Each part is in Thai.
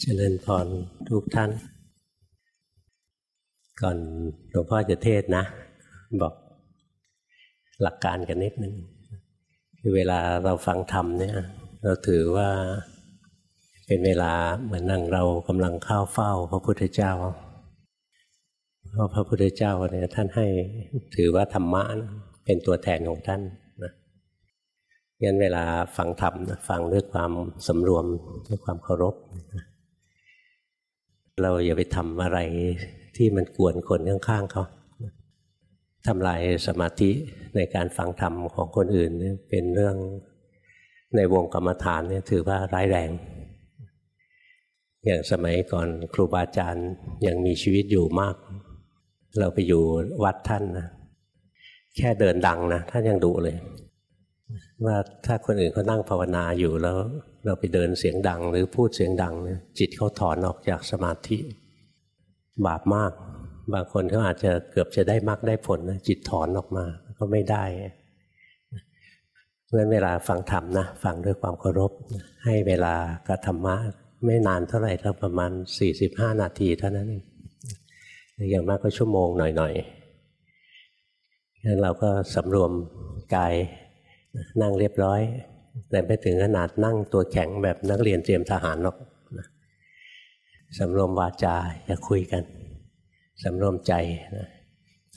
เจริญพรทุกท่าน ก่อนหลวงพ่อจะเทศนะ บอกหลักการกันนิดนึงคือเวลาเราฟังธรรมเนี่ย เราถือว่าเป็นเวลาเหมือนนั่งเรากำลังเข้าเฝ้า พระพุทธเจ้าเพราะพระพุทธเจ้าเนี่ยท่านให้ถือว่าธรรมะเป็นตัวแทนของท่านนะงั้นเวลาฟังธรรมฟังด้วยความสำรวมด้วยความเคารพ เราอย่าไปทำอะไรที่มันกวนคนข้างๆเขาทำลายสมาธิในการฟังธรรมของคนอื่นเป็นเรื่องในวงกรรมฐานเนี่ยถือว่าร้ายแรง อย่างสมัยก่อนครูบาอาจารย์ยังมีชีวิตอยู่มาก เราไปอยู่วัดท่านนะแค่เดินดังนะท่านยังดุเลย ว่าถ้าคนอื่นเขานั่งภาวนาอยู่แล้ว เราไปเดินเสียงดังหรือพูดเสียงดังเนี่ยจิตเขาถอนออกจากสมาธิ บาปมาก บางคนเขาอาจจะเกือบจะได้มากได้ผลนะจิตถอนออกมาก็ไม่ได้เพราะนั้นเวลาฟังธรรมนะฟังด้วยความเคารพ ให้เวลากับธรรมะไม่นานเท่าไหร่ก็ประมาณ 45 นาทีเท่านั้นเองอย่างมากก็ชั่วโมงหน่อยๆงั้นเราก็สำรวมกายนั่งเรียบร้อย แต่ไม่ถึงขนาดนั่งตัวแข็งแบบนักเรียนเตรียมทหารหรอกนะสำรวมวาจาอย่าคุยกันสำรวมใจนะ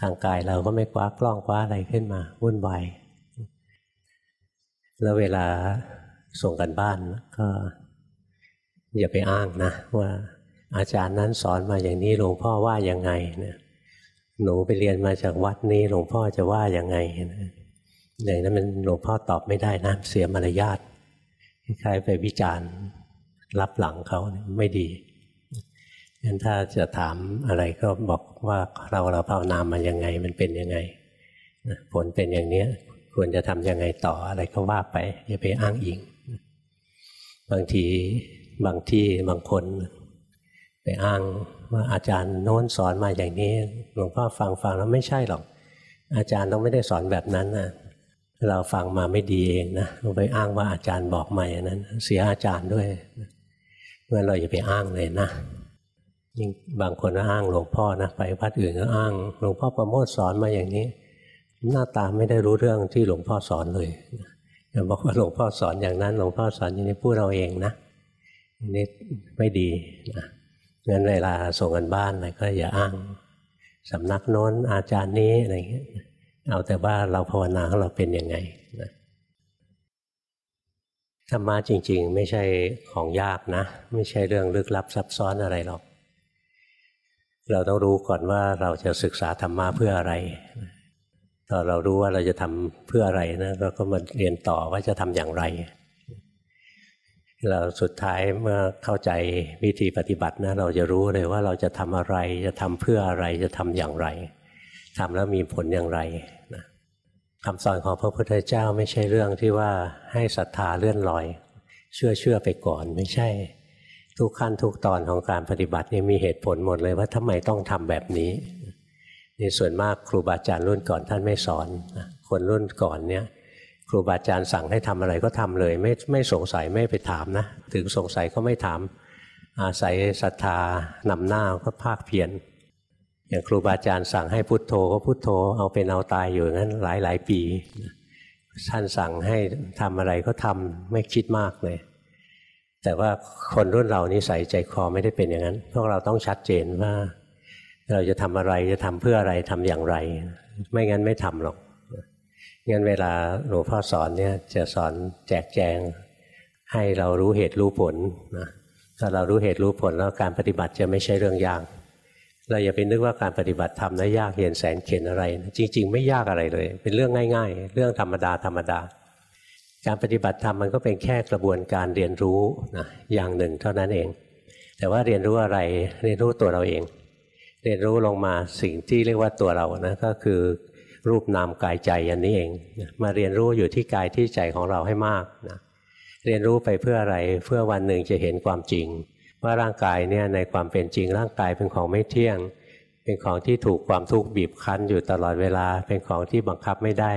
ทางกายเราก็ไม่คว้ากล้องคว้าอะไรขึ้นมาวุ่นวายแล้วเวลาส่งกันบ้านก็ อย่าไปอ้างนะว่าอาจารย์นั้นสอนมาอย่างนี้หลวงพ่อว่ายังไงเนี่ยหนูไปเรียนมาจากวัดนี้หลวงพ่อจะว่ายังไงนะ อย่างนั้นมันหลวงพ่อตอบไม่ได้นะเสียมารยาทคล้ายไปวิจารณ์รับหลังเขาไม่ดีงั้นถ้าจะถามอะไรก็บอกว่าเราเราภาวนามายังไงมันเป็นยังไงผลเป็นอย่างนี้ควรจะทำยังไงต่ออะไรก็ว่าไปอย่าไปอ้างอิง บางทีบางที่บางคน ไปอ้างว่าอาจารย์โน้นสอนมาอย่างนี้หลวงพ่อฟังฟังแล้วไม่ใช่หรอก อาจารย์ต้องไม่ได้สอนแบบนั้นนะ เราฟังมาไม่ดีเองนะเราไปอ้างว่าอาจารย์บอกมาอย่นั้น เสียอาจารย์ด้วยเมื่อเราอย่าไปอ้างเลยนะยิ่งบางคนก็อ้างหลวงพ่อนะไปวัดอื่นก็อ้าง หลวงพ่อประโมทสอนมาอย่างนี้ หน้าตาไม่ได้รู้เรื่องที่หลวงพ่อสอนเลยอย่าบอกว่าหลวงพ่อสอนอย่างนั้น หลวงพ่อสอนอย่างนี้พูดเราเองนะนี่ไม่ดีนะงั้นเวลาส่งกันบ้านอะไรก็อย่าอ้างสำนักโน้นอาจารย์นี้อะไรอย่างเงี้ย เอาแต่ว่าเราภาวนาของเราเป็นยังไงนะธรรมะจริง ๆ ไม่ใช่ของยากนะ ไม่ใช่เรื่องลึกลับซับซ้อนอะไรหรอก เราต้องรู้ก่อนว่าเราจะศึกษาธรรมะเพื่ออะไรตอนเรารู้ว่าเราจะทำเพื่ออะไรนะเราก็มาเรียนต่อว่าจะทำอย่างไร เราสุดท้ายเมื่อเข้าใจวิธีปฏิบัตินะเราจะรู้เลยว่าเราจะทำอะไร จะทำเพื่ออะไรจะทำอย่างไรทำแล้วมีผลอย่างไร คำสอนของพระพุทธเจ้าไม่ใช่เรื่องที่ว่าให้ศรัทธาเลื่อนลอย เชื่อเชื่อไปก่อนไม่ใช่ ทุกขั้นทุกตอนของการปฏิบัตินี่มีเหตุผลหมดเลยว่าทำไมต้องทำแบบนี้นี่ส่วนมากครูบาอาจารย์รุ่นก่อนท่านไม่สอนคนรุ่นก่อนเนี่ยครูบาอาจารย์สั่งให้ทำอะไรก็ทำเลย ไม่ไม่สงสัยไม่ไปถามนะ ถึงสงสัยก็ไม่ถามอาศัยศรัทธานำหน้าก็ภาคเพียร อย่างครูบาอาจารย์สั่งให้พุโทโธก็พุโทโธเอาเป็นเอาตายอยู่งั้นหลายหลายปีท่านสั่งให้ทำอะไรก็ทำไม่คิดมากเลย แต่ว่าคนรุ่นเรานิสัยใจคอไม่ได้เป็นอย่างนั้น พวกเราต้องชัดเจนว่า เราจะทำอะไรจะทำเพื่ออะไรทำอย่างไร ไม่งั้นไม่ทำหรอกงั้นเวลาหลวงพ่อสอนเนี่ยจะสอนแจกแจง ให้เรารู้เหตุรู้ผลนะถ้าเรารู้เหตุรู้ผลแล้วการปฏิบัติจะไม่ใช่เรื่องยาก เราอย่าไปนึกว่าการปฏิบัติธรรมนะยากเย็นแสนเข็นอะไรนะจริง ๆ ไม่ยากอะไรเลย เป็นเรื่องง่าย ๆ เรื่องธรรมดาธรรมดา การปฏิบัติธรรมมันก็เป็นแค่กระบวนการเรียนรู้นะอย่างหนึ่งเท่านั้นเอง แต่ว่าเรียนรู้อะไรเรียนรู้ตัวเราเอง เรียนรู้ลงมาสิ่งที่เรียกว่าตัวเรานะก็คือรูปนามกายใจอันนี้เอง มาเรียนรู้อยู่ที่กายที่ใจของเราให้มากนะเรียนรู้ไปเพื่ออะไรเพื่อวันหนึ่งจะเห็นความจริง ว่าร่างกายเนี่ยในความเป็นจริงร่างกายเป็นของไม่เที่ยง เป็นของที่ถูกความทุกข์บีบคั้นอยู่ตลอดเวลา เป็นของที่บังคับไม่ได้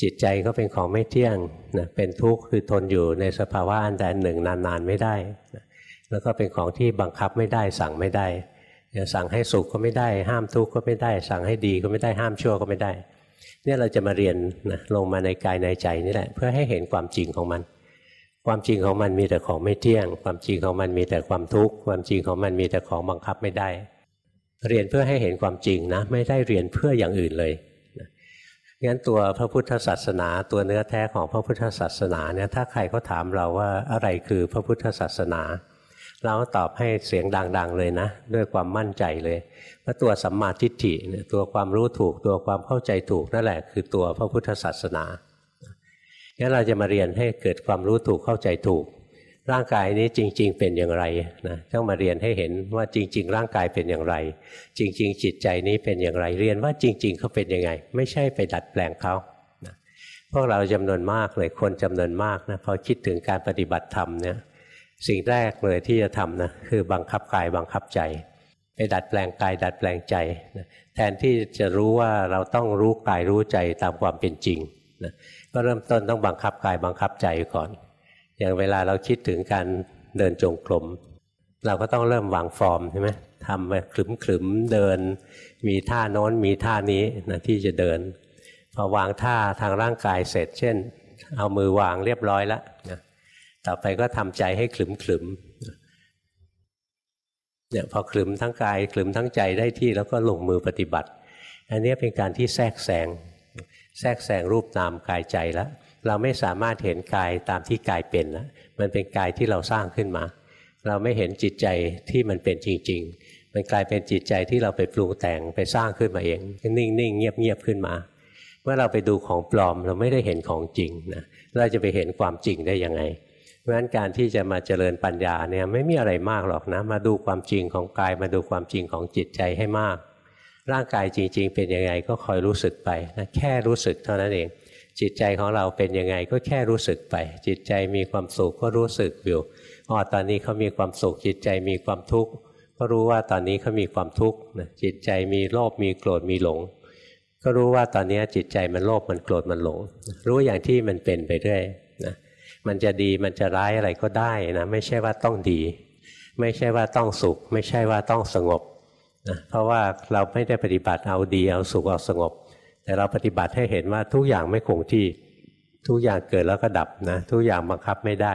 จิตใจก็เป็นของไม่เที่ยงนะเป็นทุกข์คือทนอยู่ในสภาวะอันใดหนึ่งนานๆไม่ได้นะแล้วก็เป็นของที่บังคับไม่ได้ สั่งไม่ได้จะสั่งให้สุขก็ไม่ได้ ห้ามทุกข์ก็ไม่ได้ สั่งให้ดีก็ไม่ได้ห้ามชั่วก็ไม่ได้ เนี่ยเราจะมาเรียนนะลงมาในกายในใจนี่แหละ เพื่อให้เห็นความจริงของมัน ความจริงของมันมีแต่ของไม่เที่ยง ความจริงของมันมีแต่ความทุกข์ ความจริงของมันมีแต่ของบังคับไม่ได้ เรียนเพื่อให้เห็นความจริงนะ ไม่ได้เรียนเพื่ออย่างอื่นเลยงั้นตัวพระพุทธศาสนา ตัวเนื้อแท้ของพระพุทธศาสนาเนี่ยถ้าใครเขาถามเราว่าอะไรคือพระพุทธศาสนา เราตอบให้เสียงดังๆเลยนะ ด้วยความมั่นใจเลยว่าตัวสัมมาทิฏฐิตัวความรู้ถูกตัวความเข้าใจถูกนั่นแหละ คือตัวพระพุทธศาสนา งั้นเราจะมาเรียนให้เกิดความรู้ถูกเข้าใจถูก ร่างกายนี้จริง ๆ เป็นอย่างไรนะต้องมาเรียนให้เห็นว่าจริง ๆ ร่างกายเป็นอย่างไร จริง ๆ จิตใจนี้เป็นอย่างไรเรียนว่าจริง ๆเขาเป็นยังไง ไม่ใช่ไปดัดแปลงเขานะพวกเราจำนวนมากเลยคนจำนวนมากนะพอคิดถึงการปฏิบัติธรรมเนี่ยสิ่งแรกเลยที่จะทำนะคือบังคับกายบังคับใจ ไปดัดแปลงกาย ดัดแปลงใจนะแทนที่จะรู้ว่าเราต้องรู้กายรู้ใจตามความเป็นจริงนะ ก็เริ่มต้นต้องบังคับกายบังคับใจก่อน อย่างเวลาเราคิดถึงการเดินจงกรมเราก็ต้องเริ่มวางฟอร์มใช่ไหมทำไปขลึมๆเดิน มีท่าโน้นมีท่านี้นะที่จะเดินพอวางท่าทางร่างกายเสร็จ เช่น เอามือวางเรียบร้อยแล้วนะต่อไปก็ทำใจให้ขลึมขลึมเนี่ยพอขลึมทั้งกายขลึมทั้งใจได้ที่แล้วก็ลงมือปฏิบัติ อันนี้เป็นการที่แทรกแซง แทรกแซงรูปนามกายใจแล้วเราไม่สามารถเห็นกายตามที่กายเป็นแล้วมันเป็นกายที่เราสร้างขึ้นมา เราไม่เห็นจิตใจที่มันเป็นจริง ๆ มันกลายเป็นจิตใจที่เราไปปรุงแต่งไปสร้างขึ้นมาเอง นิ่งๆเงียบๆขึ้นมา เมื่อเราไปดูของปลอมเราไม่ได้เห็นของจริงนะเราจะไปเห็นความจริงได้ยังไงเพราะฉะนั้นการที่จะมาเจริญปัญญาเนี่ยไม่มีอะไรมากหรอกนะ มาดูความจริงของกายมาดูความจริงของจิตใจให้มาก ร่างกายจริง ๆ เป็นยังไงก็คอยรู้สึกไปนะแค่รู้สึกเท่านั้นเอง จิตใจของเราเป็นยังไงก็แค่รู้สึกไป จิตใจมีความสุขก็รู้สึกอยู่อ๋อตอนนี้เขามีความสุข จิตใจมีความทุกข์ก็รู้ว่าตอนนี้เขามีความทุกข์จิตใจมีโลภมีโกรธมีหลง ก็รู้ว่าตอนนี้จิตใจมันโลภมันโกรธมันหลง รู้อย่างที่มันเป็นไปเรื่อยนะมันจะดีมันจะร้ายอะไรก็ได้นะไม่ใช่ว่าต้องดี ไม่ใช่ว่าต้องสุข ไม่ใช่ว่าต้องสงบ นะเพราะว่าเราไม่ได้ปฏิบัติเอาดีเอาสุขเอาสงบ แต่เราปฏิบัติให้เห็นว่าทุกอย่างไม่คงที่ทุกอย่างเกิดแล้วก็ดับนะทุกอย่างบังคับไม่ได้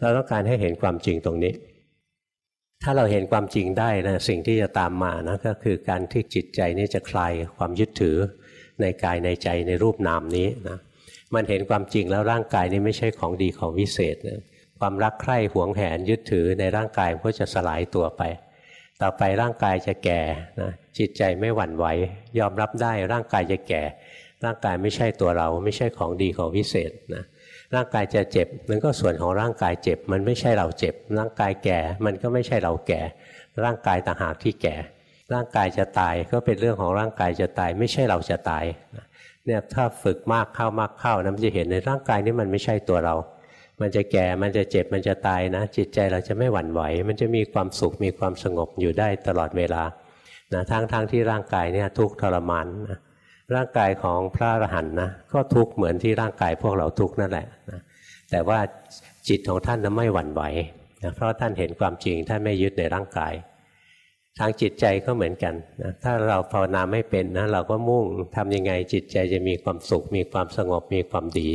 เราต้องการให้เห็นความจริงตรงนี้ ถ้าเราเห็นความจริงได้นะสิ่งที่จะตามมานะก็คือการที่จิตใจนี้จะคลายความยึดถือในกายในใจในรูปนามนี้นะมันเห็นความจริงแล้วร่างกายนี้ไม่ใช่ของดีของวิเศษนะความรักใคร่หวงแหนยึดถือในร่างกายก็จะสลายตัวไป ต่อไปร่างกายจะแก่นะจิตใจไม่หวั่นไหวยอมรับได้ร่างกายจะแก่ ร่างกายไม่ใช่ตัวเราไม่ใช่ของดีของวิเศษนะร่างกายจะเจ็บมันก็ส่วนของร่างกายเจ็บ มันไม่ใช่เราเจ็บ ร่างกายแก่มันก็ไม่ใช่เราแก่ ร่างกายต่างหากที่แก่ ร่างกายจะตายก็เป็นเรื่องของร่างกายจะตาย ไม่ใช่เราจะตายเนี่ยถ้าฝึกมากเข้ามากเข้านะมันจะเห็นในร่างกายนี้มันไม่ใช่ตัวเรา มันจะแก่มันจะเจ็บมันจะตายนะ จิตใจเราจะไม่หวั่นไหว มันจะมีความสุขมีความสงบอยู่ได้ตลอดเวลานะทั้งทั้งที่ร่างกายเนี่ยทุกข์ทรมานนะร่างกายของพระอรหันต์นะก็ทุกข์เหมือนที่ร่างกายพวกเราทุกข์นั่นแหละนะแต่ว่าจิตของท่านนั้นไม่หวั่นไหวนะเพราะท่านเห็นความจริงท่านไม่ยึดในร่างกาย ทางจิตใจก็เหมือนกันนะถ้าเราภาวนาไม่เป็นนะเราก็มุ่งทำยังไงจิตใจจะมีความสุข มีความสงบมีความดี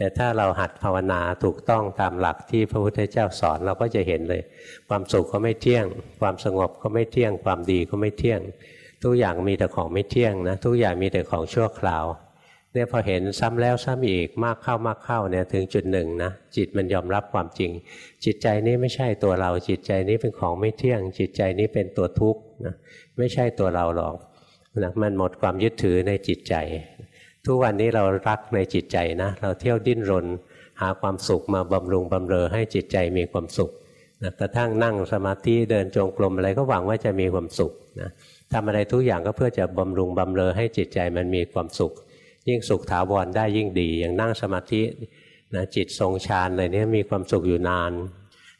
แต่ถ้าเราหัดภาวนาถูกต้องตามหลักที่พระพุทธเจ้าสอนเราก็จะเห็นเลย ความสุขก็ไม่เที่ยง ความสงบก็ไม่เที่ยง ความดีก็ไม่เที่ยง ทุกอย่างมีแต่ของไม่เที่ยงนะทุกอย่างมีแต่ของชั่วคราวเนี่ยพอเห็นซ้ำแล้วซ้ำอีกมากเข้ามากเข้าเนี่ยถึงจุดหนึ่งนะจิตมันยอมรับความจริง จิตใจนี้ไม่ใช่ตัวเรา จิตใจนี้เป็นของไม่เที่ยง จิตใจนี้เป็นตัวทุกข์นะไม่ใช่ตัวเราหรอกนะมันหมดความยึดถือในจิตใจ ทุกวันนี้เรารักในจิตใจนะ เราเที่ยวดิ้นรน หาความสุขมาบำรุงบำเรอให้จิตใจมีความสุขนะกระทั่งนั่งสมาธิเดินจงกรมอะไรก็หวังว่าจะมีความสุขนะทำอะไรทุกอย่างก็เพื่อจะบำรุงบำเรอให้จิตใจมันมีความสุข ยิ่งสุขถาวรได้ยิ่งดี อย่างนั่งสมาธินะจิตทรงฌานอะไรนี้มีความสุขอยู่นาน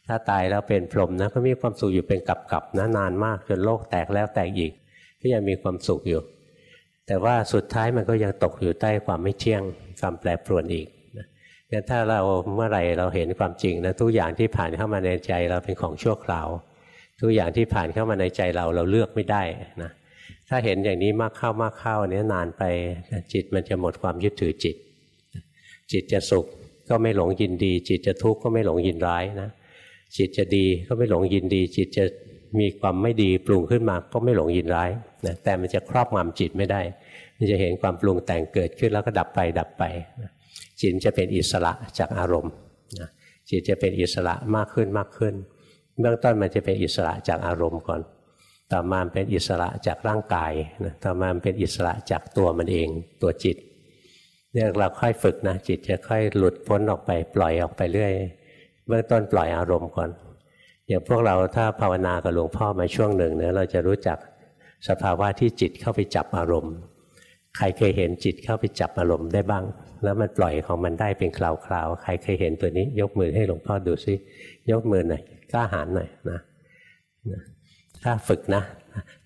ถ้าตายแล้วเป็นพรหมนะก็มีความสุขอยู่เป็นกับกับนะนานมากจนโลกแตกแล้วแตกอีก ก็ยังมีความสุขอยู่ แต่ว่าสุดท้ายมันก็ยังตกอยู่ใต้ความไม่เที่ยงความแปรปรวนอีกนะงั้นถ้าเราเมื่อไหร่เราเห็นความจริงนะทุกอย่างที่ผ่านเข้ามาในใจเราเป็นของชั่วคราว ทุกอย่างที่ผ่านเข้ามาในใจเราเราเลือกไม่ได้นะถ้าเห็นอย่างนี้มากเข้ามากเข้าเนี้ยนานไปจิตมันจะหมดความยึดถือจิต จิตจะสุขก็ไม่หลงยินดี จิตจะทุกข์ก็ไม่หลงยินร้ายนะจิตจะดีก็ไม่หลงยินดี จิตจะมีความไม่ดีปรุงขึ้นมาก็ไม่หลงยินร้ายนะแต่มันจะครอบงำจิตไม่ได้ มันจะเห็นความปรุงแต่งเกิดขึ้นแล้วก็ดับไปดับไป จิตจะเป็นอิสระจากอารมณ์จิตจะเป็นอิสระมากขึ้นมากขึ้น เบื้องต้นมันจะเป็นอิสระจากอารมณ์ก่อน ต่อมาเป็นอิสระจากร่างกายนะต่อมาเป็นอิสระจากตัวมันเองตัวจิตเนี่ยเราค่อยฝึกนะจิตจะค่อยหลุดพ้นออกไปปล่อยออกไปเรื่อย เบื้องต้นปล่อยอารมณ์ก่อน อย่างพวกเราถ้าภาวนากับหลวงพ่อมาช่วงหนึ่งเนี่ยเราจะรู้จักสภาวะที่จิตเข้าไปจับอารมณ์ ใครเคยเห็นจิตเข้าไปจับอารมณ์ได้บ้าง แล้วมันปล่อยของมันได้เป็นคราวๆ ใครเคยเห็นตัวนี้ ยกมือให้หลวงพ่อดูซิยกมือหน่อยกล้าหาญหน่อยนะถ้าฝึกนะ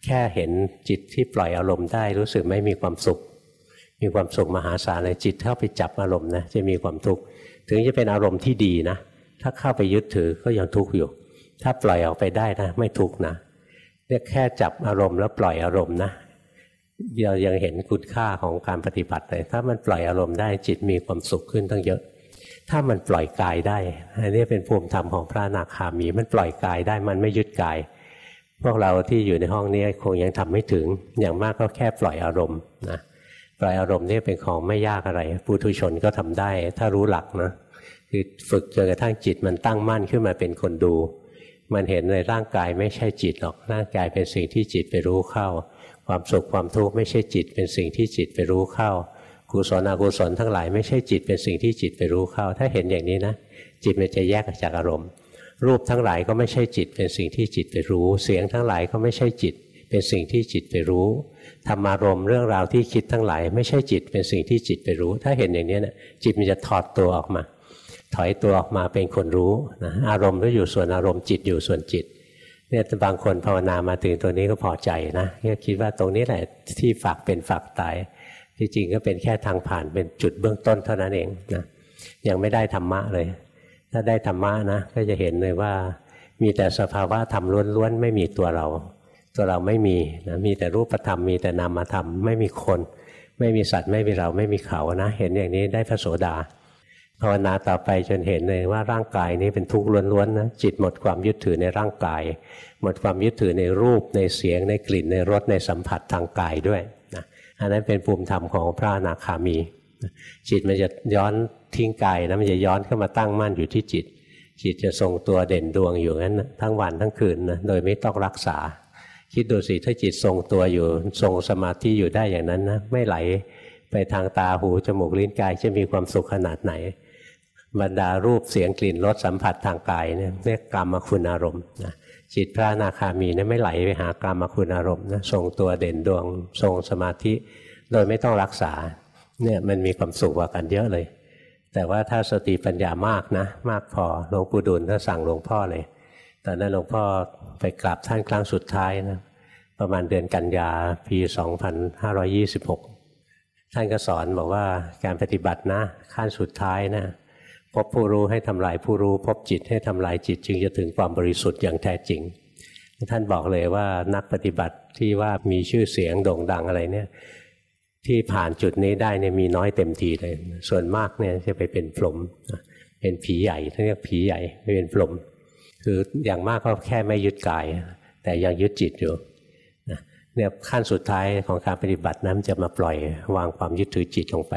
แค่เห็นจิตที่ปล่อยอารมณ์ได้รู้สึกไม่มีความสุข มีความสุขมหาศาลเลยจิตเข้าไปจับอารมณ์นะจะมีความทุกข์ถึงจะเป็นอารมณ์ที่ดีนะ ถ้าเข้าไปยึดถือก็ยังทุกข์อยู่ ถ้าปล่อยออกไปได้นะ ไม่ทุกข์นะเนี่ยแค่จับอารมณ์แล้วปล่อยอารมณ์นะ เรายังเห็นคุณค่าของการปฏิบัติเลยถ้ามันปล่อยอารมณ์ได้จิตมีความสุขขึ้นตั้งเยอะ ถ้ามันปล่อยกายได้อันนี้เป็นภูมิธรรมของพระนาคามี มันปล่อยกายได้มันไม่ยึดกาย พวกเราที่อยู่ในห้องนี้คงยังทำไม่ถึง อย่างมากก็แค่ปล่อยอารมณ์นะปล่อยอารมณ์นี่เป็นของไม่ยากอะไรปุถุชนก็ทำได้ ถ้ารู้หลักนะคือฝึกจนกระทั่งจิตมันตั้งมั่นขึ้นมาเป็นคนดู มันเห็นในร่างกายไม่ใช่จิตหรอกร่างกายเป็นสิ่งที่จิตไปรู้เข้า ความสุขความทุกข์ไม่ใช่จิต เป็นสิ่งที่จิตไปรู้เข้ากุศลอกุศลทั้งหลายไม่ใช่จิตเป็นสิ่งที่จิตไปรู้เข้า ถ้าเห็นอย่างนี้นะจิตมันจะแยกจากอารมณ์ รูปทั้งหลายก็ไม่ใช่จิต เป็นสิ่งที่จิตไปรู้ เสียงทั้งหลายก็ไม่ใช่จิต เป็นสิ่งที่จิตไปรู้ธรรมารมเรื่องราวที่คิดทั้งหลาย ไม่ใช่จิตเป็นสิ่งที่จิตไปรู้ ถ้าเห็นอย่างนี้นะจิตมันจะถอดตัวออกมา ถอยตัวออกมาเป็นคนรู้นะอารมณ์ก็อยู่ส่วนอารมณ์จิตอยู่ส่วนจิต เนี่ยบางคนภาวนามาถึงตัวนี้ก็พอใจนะก็คิดว่าตรงนี้แหละที่ฝากเป็นฝากตายที่จริงก็เป็นแค่ทางผ่านเป็นจุดเบื้องต้นเท่านั้นเองนะยังไม่ได้ธรรมะเลย ถ้าได้ธรรมะนะก็จะเห็นเลยว่า มีแต่สภาวะธรรมล้วนๆไม่มีตัวเรา ตัวเราไม่มีนะมีแต่รูปธรรมมีแต่นามธรรมไม่มีคน ไม่มีสัตว์ไม่มีเราไม่มีเขานะ เห็นอย่างนี้ได้พระโสดา ภาวนาต่อไปจนเห็นเลยว่าร่างกายนี้เป็นทุกข์ล้วนๆนะจิตหมดความยึดถือในร่างกาย หมดความยึดถือในรูปในเสียงในกลิ่นในรสในสัมผัสทางกายด้วยนะอันนั้นเป็นภูมิธรรมของพระอนาคามี จิตมันจะย้อนทิ้งกายนะมันจะย้อนเข้ามาตั้งมั่นอยู่ที่จิต จิตจะทรงตัวเด่นดวงอยู่งั้นทั้งวันทั้งคืนนะโดยไม่ต้องรักษา คิดดูสิถ้าจิตทรงตัวอยู่ทรงสมาธิอยู่ได้อย่างนั้นนะไม่ไหลไปทางตาหูจมูกลิ้นกายจะมีความสุขขนาดไหน บรรดารูปเสียงกลิ่นรสสัมผัสทางกายเนี่ยเรียกกรรมคุณอารมณ์นะจิตพระนาคามีเนี่ยไม่ไหลไปหากรรมคุณอารมณ์นะทรงตัวเด่นดวงทรงสมาธิ โดยไม่ต้องรักษาเนี่ยมันมีความสุขกว่ากันเยอะเลย แต่ว่าถ้าสติปัญญามากนะมากพอหลวงปู่ดุลก็สั่งหลวงพ่อเลยตอนนั้นหลวงพ่อไปกราบท่านครั้งสุดท้ายนะประมาณเดือนกันยาปี 2526 ท่านก็สอนบอกว่าการปฏิบัตินะขั้นสุดท้ายนะ พบผู้รู้ให้ทำลายผู้รู้ พบจิตให้ทำลายจิต จึงจะถึงความบริสุทธิ์อย่างแท้จริง ท่านบอกเลยว่านักปฏิบัติที่ว่ามีชื่อเสียงโด่งดังอะไรเนี่ยที่ผ่านจุดนี้ได้เนี่ยมีน้อยเต็มทีเลย ส่วนมากเนี่ยจะไปเป็นพรหมเป็นผีใหญ่ท่านเรียกผีใหญ่ไม่เป็นพรหมคืออย่างมากก็แค่ไม่ยึดกาย แต่ยังยึดจิตอยู่เนี่ยขั้นสุดท้ายของการปฏิบัตินั้นจะมาปล่อยวางความยึดถือจิตลงไป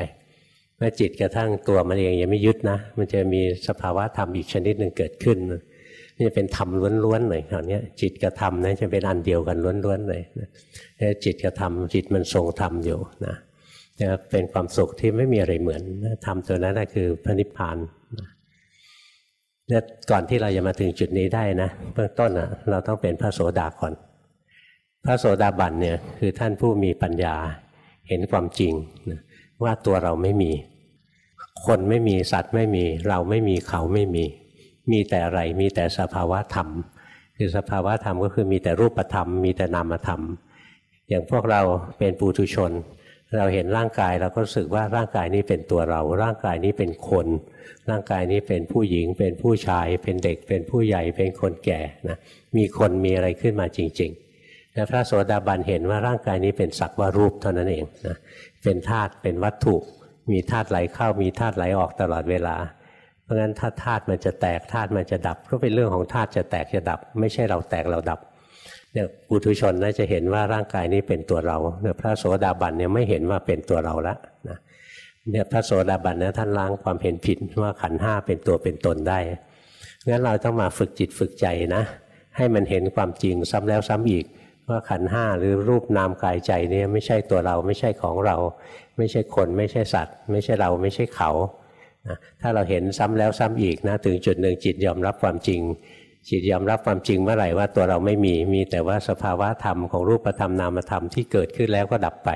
เมื่อจิตกระทั่งตัวมันเองยังไม่ยึดนะ มันจะมีสภาวะธรรมอีกชนิดหนึ่งเกิดขึ้นนี่เป็นธรรมล้วนๆเลยคราวนี้จิตกับธรรมนะจะเป็นอันเดียวกันล้วนๆเลยนะจิตกับธรรมจิตมันทรงธรรมอยู่นะจะเป็นความสุขที่ไม่มีอะไรเหมือนธรรมตัวนั้นคือพระนิพพานเนี่ยก่อนที่เราจะมาถึงจุดนี้ได้นะเบื้องต้นอะเราต้องเป็นพระโสดาก่อน พระโสดาบันเนี่ยคือท่านผู้มีปัญญาเห็นความจริงนะ ว่าตัวเราไม่มี คนไม่มีสัตว์ไม่มี เราไม่มีเขาไม่มี มีแต่อะไรมีแต่สภาวะธรรมคือสภาวะธรรมก็คือมีแต่รูปธรรม มีแต่นามธรรม อย่างพวกเราเป็นปุถุชน เราเห็นร่างกายเราก็รู้สึกว่าร่างกายนี้เป็นตัวเรา ร่างกายนี้เป็นคน ร่างกายนี้เป็นผู้หญิง เป็นผู้ชาย เป็นเด็ก เป็นผู้ใหญ่ เป็นคนแก่นะ มีคนมีอะไรขึ้นมาจริง ๆ แต่พระโสดาบันเห็นว่าร่างกายนี้เป็นสักว่ารูปเท่านั้นเองนะเป็นธาตุเป็นวัตถุ มีธาตุไหลเข้ามีธาตุไหลออกตลอดเวลา เพราะฉะนั้นถ้าธาตุมันจะแตกธาตุมันจะดับก็เป็นเรื่องของธาตุจะแตกจะดับ ไม่ใช่เราแตกเราดับเนี่ยปุถุชนน่าจะเห็นว่าร่างกายนี้เป็นตัวเราเนี่ยพระโสดาบันเนี่ยไม่เห็นว่าเป็นตัวเราละนะเนี่ยพระโสดาบันเนี่ยท่านล้างความเห็นผิดว่าขันห้าเป็นตัวเป็นตนได้งั้นเราต้องมาฝึกจิตฝึกใจนะ ให้มันเห็นความจริงซ้ำแล้วซ้ำอีก ว่าขันห้าหรือรูปนามกายใจนี่ไม่ใช่ตัวเราไม่ใช่ของเรา ไม่ใช่คนไม่ใช่สัตว์ ไม่ใช่เราไม่ใช่เขาถ้าเราเห็นซ้ำแล้วซ้ำอีกนะถึงจุดหนึ่งจิตยอมรับความจริง จิตยอมรับความจริงเมื่อไหร่ว่าตัวเราไม่มีมีแต่ว่าสภาวะธรรมของรูปธรรมนามธรรมที่เกิดขึ้นแล้วก็ดับไป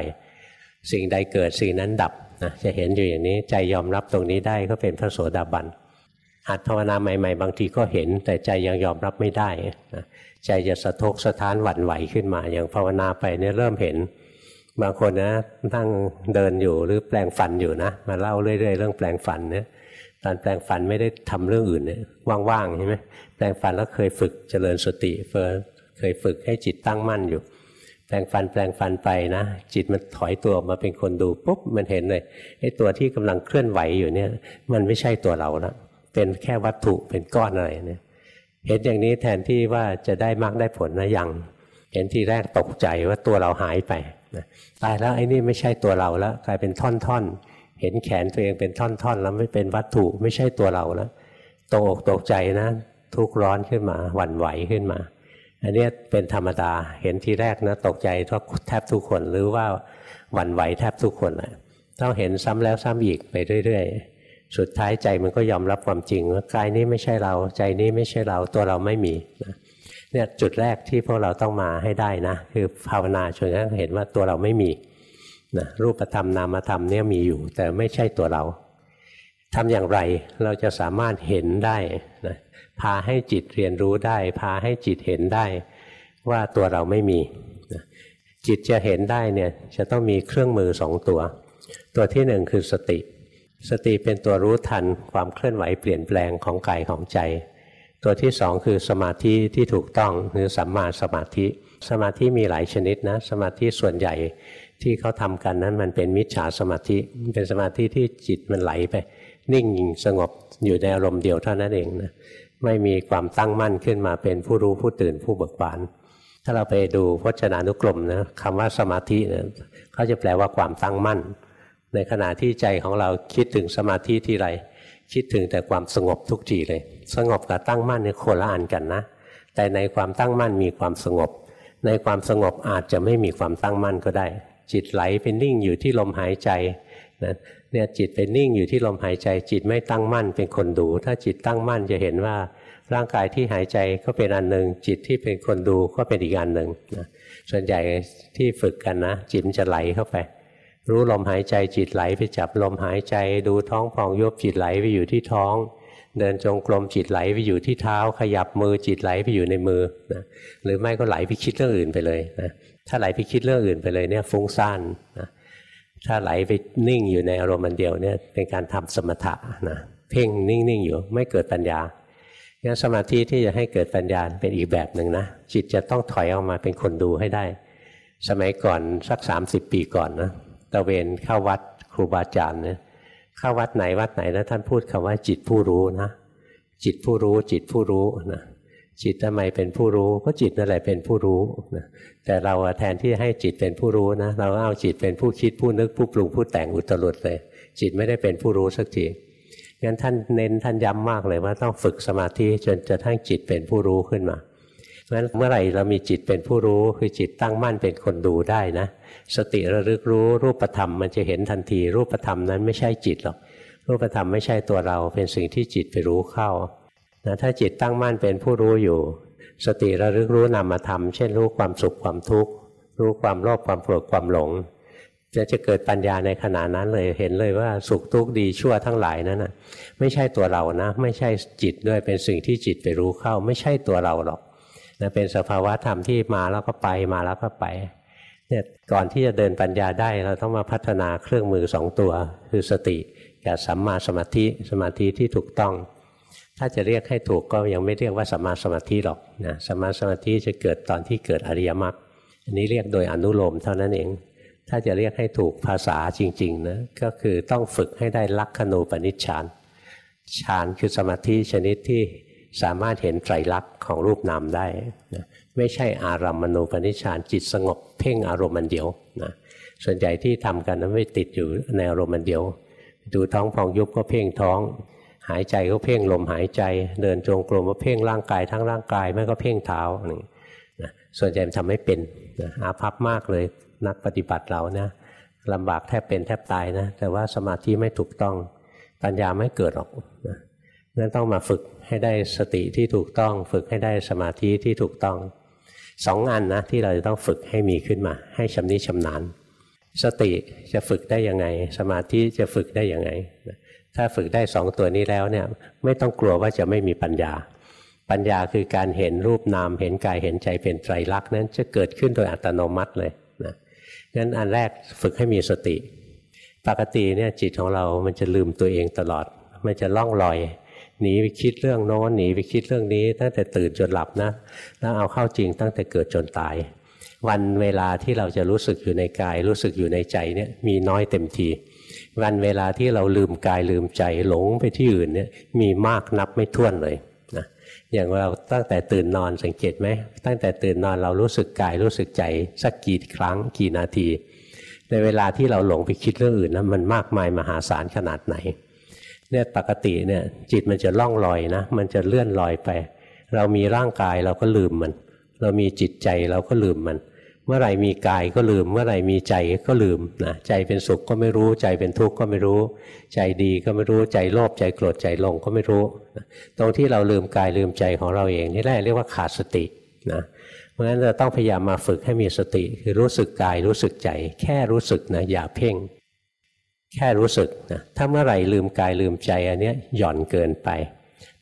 สิ่งใดเกิดสิ่งนั้นดับนะจะเห็นอยู่อย่างนี้ใจยอมรับตรงนี้ได้ก็เป็นพระโสดาบันหัดภาวนาใหม่ ๆ บางทีก็เห็น แต่ใจยังยอมรับไม่ได้นะ ใจจะสะทกสะท้านหวั่นไหวขึ้นมา อย่างภาวนาไปเนี่ยเริ่มเห็น บางคนนะนั่งเดินอยู่หรือแปลงฟันอยู่นะ มาเล่าเรื่อย ๆ เรื่องแปลงฟันเนี่ยตอนแปลงฟันไม่ได้ทำเรื่องอื่นเนี่ยว่างๆใช่ไหมแปลงฟันแล้วเคยฝึกเจริญสติเฟิร์เคยฝึกให้จิตตั้งมั่นอยู่ แปลงฟันแปลงฟันไปนะ จิตมันถอยตัวมาเป็นคนดูปุ๊บมันเห็นเลยไอ้ตัวที่กำลังเคลื่อนไหวอยู่เนี่ย มันไม่ใช่ตัวเราละเป็นแค่วัตถุเป็นก้อนอะไรเนี่ย เห็นอย่างนี้แทนที่ว่าจะได้มากได้ผลนะยังเห็นทีแรกตกใจว่าตัวเราหายไปนะตายแล้วไอ้นี่ไม่ใช่ตัวเราแล้ว กลายเป็นท่อนๆ เห็นแขนตัวเองเป็นท่อนๆ แล้วไม่เป็นวัตถุไม่ใช่ตัวเราแล้วตกอกตกใจนะ ทุกร้อนขึ้นมาหวั่นไหวขึ้นมา อันนี้เป็นธรรมดาเห็นทีแรกนะตกใจทุกแทบทุกคนหรือว่าหวั่นไหวแทบทุกคนเลยต้องเห็นซ้ำแล้วซ้ำอีกไปเรื่อยๆ สุดท้ายใจมันก็ยอมรับความจริงว่ากายนี้ไม่ใช่เราใจนี้ไม่ใช่เราตัวเราไม่มีนะเนี่ยจุดแรกที่พวกเราต้องมาให้ได้นะ คือภาวนาจนกระทั่งเห็นว่าตัวเราไม่มีนะรูปธรรมนามธรรมเนี่ยมีอยู่ แต่ไม่ใช่ตัวเราทำอย่างไรเราจะสามารถเห็นได้นะพาให้จิตเรียนรู้ได้ พาให้จิตเห็นได้ว่าตัวเราไม่มีนะจิตจะเห็นได้เนี่ยจะต้องมีเครื่องมือสองตัว ตัวที่หนึ่งคือสติ สติเป็นตัวรู้ทันความเคลื่อนไหวเปลี่ยนแปลงของกายของใจ ตัวที่สองคือสมาธิที่ถูกต้องหรือสัมมาสมาธิ สมาธิมีหลายชนิดนะ สมาธิส่วนใหญ่ที่เขาทำกันนั้นมันเป็นมิจฉาสมาธิเป็นสมาธิที่จิตมันไหลไป นิ่งสงบอยู่ในอารมณ์เดียวเท่านั้นเองนะไม่มีความตั้งมั่นขึ้นมาเป็นผู้รู้ผู้ตื่นผู้เบิกบาน ถ้าเราไปดูพจนานุกรมนะคำว่าสมาธิเนี่ยเขาจะแปลว่าความตั้งมั่น ในขณะที่ใจของเราคิดถึงสมาธิที่ไรคิดถึงแต่ความสงบทุกทีเลย สงบกับตั้งมั่นเนี่ยโคละอันกันนะ แต่ในความตั้งมั่นมีความสงบ ในความสงบอาจจะไม่มีความตั้งมั่นก็ได้ จิตไหลเป็นนิ่งอยู่ที่ลมหายใจนะเนี่ยจิตเป็นนิ่งอยู่ที่ลมหายใจ จิตไม่ตั้งมั่นเป็นคนดู ถ้าจิตตั้งมั่นจะเห็นว่าร่างกายที่หายใจก็เป็นอันหนึ่งจิตที่เป็นคนดูก็เป็นอีกอันหนึ่งนะส่วนใหญ่ที่ฝึกกันนะจิตจะไหลเข้าไป รู้ลมหายใจจิตไหลไปจับลมหายใจ ดูท้องพองยุบจิตไหลไปอยู่ที่ท้อง เดินจงกรมจิตไหลไปอยู่ที่เท้า ขยับมือจิตไหลไปอยู่ในมือนะหรือไม่ก็ไหลไปคิดเรื่องอื่นไปเลยนะถ้าไหลไปคิดเรื่องอื่นไปเลยเนี่ยฟุ้งซ่านนะถ้าไหลไปนิ่งอยู่ในอารมณ์มันเดียวเนี่ยเป็นการทำสมถะนะเพ่งนิ่งๆอยู่ไม่เกิดปัญญางั้นสมาธิที่จะให้เกิดปัญญาเป็นอีกแบบหนึ่งนะจิตจะต้องถอยออกมาเป็นคนดูให้ได้ สมัยก่อนสักสามสิบปีก่อนนะ ตะเวนเข้าวัดครูบาอาจารย์เนี่ยเข้าวัดไหนวัดไหนแล้วท่านพูดคำว่าจิตผู้รู้นะจิตผู้รู้จิตผู้รู้นะจิตทำไมเป็นผู้รู้ก็จิตนั่นแหละเป็นผู้รู้นะแต่เราแทนที่ให้จิตเป็นผู้รู้นะ เราเอาจิตเป็นผู้คิดผู้นึกผู้ปรุงผู้แต่งอุตรุดเลย จิตไม่ได้เป็นผู้รู้สักทีงั้นท่านเน้นท่านย้ำมากเลยว่าต้องฝึกสมาธิจนจะทั้งจิตเป็นผู้รู้ขึ้นมา งั้นเมื่อไหร่เรามีจิตเป็นผู้รู้คือจิตตั้งมั่นเป็นคนดูได้นะ สติระลึกรู้รูปธรรมมันจะเห็นทันที รูปธรรมนั้นไม่ใช่จิตหรอกรูปธรรมไม่ใช่ตัวเราเป็นสิ่งที่จิตไปรู้เข้านะถ้าจิตตั้งมั่นเป็นผู้รู้อยู่ สติระลึกรู้นามธรรมเช่นรู้ความสุขความทุกข์รู้ความโลภความโกรธความหลงจะจะเกิดปัญญาในขณะนั้นเลยเห็นเลยว่าสุขทุกข์ดีชั่วทั้งหลายนั้นนะไม่ใช่ตัวเรานะ ไม่ใช่จิตด้วยเป็นสิ่งที่จิตไปรู้เข้า ไม่ใช่ตัวเราหรอก นะเป็นสภาวะธรรมที่มาแล้วก็ไปมาแล้วก็ไปเนี่ยก่อนที่จะเดินปัญญาได้เราต้องมาพัฒนาเครื่องมือสองตัว คือสติกับสัมมาสมาธิสมาธิที่ถูกต้อง ถ้าจะเรียกให้ถูกก็ยังไม่เรียกว่าสัมมาสมาธิหรอกนะสัมมาสมาธิจะเกิดตอนที่เกิดอริยมรรคอันนี้เรียกโดยอนุโลมเท่านั้นเอง ถ้าจะเรียกให้ถูกภาษาจริงๆนะก็คือต้องฝึกให้ได้ลักขณูปนิชฌานฌานคือสมาธิชนิดที่ สามารถเห็นไตรลักษณ์ของรูปนามได้นะไม่ใช่อารัมมณูปนิชฌานจิตสงบเพ่งอารมณ์มันเดียวนะส่วนใหญ่ที่ทำกันนั้นไม่ติดอยู่ในอารมณ์มันเดียว ดูท้องพองยุบก็เพ่งท้อง หายใจก็เพ่งลมหายใจ เดินจงกรมก็เพ่งร่างกายทั้งร่างกายไม่ก็เพ่งเท้านะส่วนใหญ่ทำไม่เป็นนะอาภัพมากเลยนักปฏิบัติเรานะลำบากแทบเป็นแทบตายนะแต่ว่าสมาธิไม่ถูกต้องปัญญาไม่เกิดหรอกนะ นั่นต้องมาฝึกให้ได้สติที่ถูกต้อง ฝึกให้ได้สมาธิที่ถูกต้องสองอันนะที่เราจะต้องฝึกให้มีขึ้นมา ให้ชำนิชำนาญสติจะฝึกได้ยังไง สมาธิจะฝึกได้ยังไง ถ้าฝึกได้สองตัวนี้แล้วเนี่ยไม่ต้องกลัวว่าจะไม่มีปัญญา ปัญญาคือการเห็นรูปนามเห็นกายเห็นใจเป็นไตรลักษณ์นั้นจะเกิดขึ้นโดยอัตโนมัติเลยนะงั้นอันแรกฝึกให้มีสติ ปกติเนี่ยจิตของเรามันจะลืมตัวเองตลอด มันจะล่องลอย หนีไปคิดเรื่องโน้นหนีไปคิดเรื่องนี้ ตั้งแต่ตื่นจนหลับนะแล้วเอาเข้าจริงตั้งแต่เกิดจนตาย วันเวลาที่เราจะรู้สึกอยู่ในกาย รู้สึกอยู่ในใจเนี่ยมีน้อยเต็มทีวันเวลาที่เราลืมกายลืมใจหลงไปที่อื่นเนี่ยมีมากนับไม่ถ้วนเลยนะอย่างเราตั้งแต่ตื่นนอนสังเกตไหมตั้งแต่ตื่นนอนเรารู้สึกกายรู้สึกใจสักกี่ครั้งกี่นาที ในเวลาที่เราหลงไปคิดเรื่องอื่นนะมันมากมายมหาศาลขนาดไหน เนี่ยปกติเนี่ยจิตมันจะล่องลอยนะ มันจะเลื่อนลอยไป เรามีร่างกายเราก็ลืมมัน เรามีจิตใจเราก็ลืมมัน เมื่อไหร่มีกายก็ลืม เมื่อไหร่มีใจก็ลืมนะใจเป็นสุขก็ไม่รู้ ใจเป็นทุกข์ก็ไม่รู้ ใจดีก็ไม่รู้ใจโลภใจโกรธใจลงก็ไม่รู้ตรงที่เราลืมกายลืมใจของเราเองนี่แหละเรียกว่าขาดสตินะเพราะฉะนั้นเราต้องพยายามมาฝึกให้มีสติ คือรู้สึกกายรู้สึกใจ แค่รู้สึกนะอย่าเพ่ง แค่รู้สึกนะถ้าเมื่อไหร่ลืมกายลืมใจอันนี้หย่อนเกินไป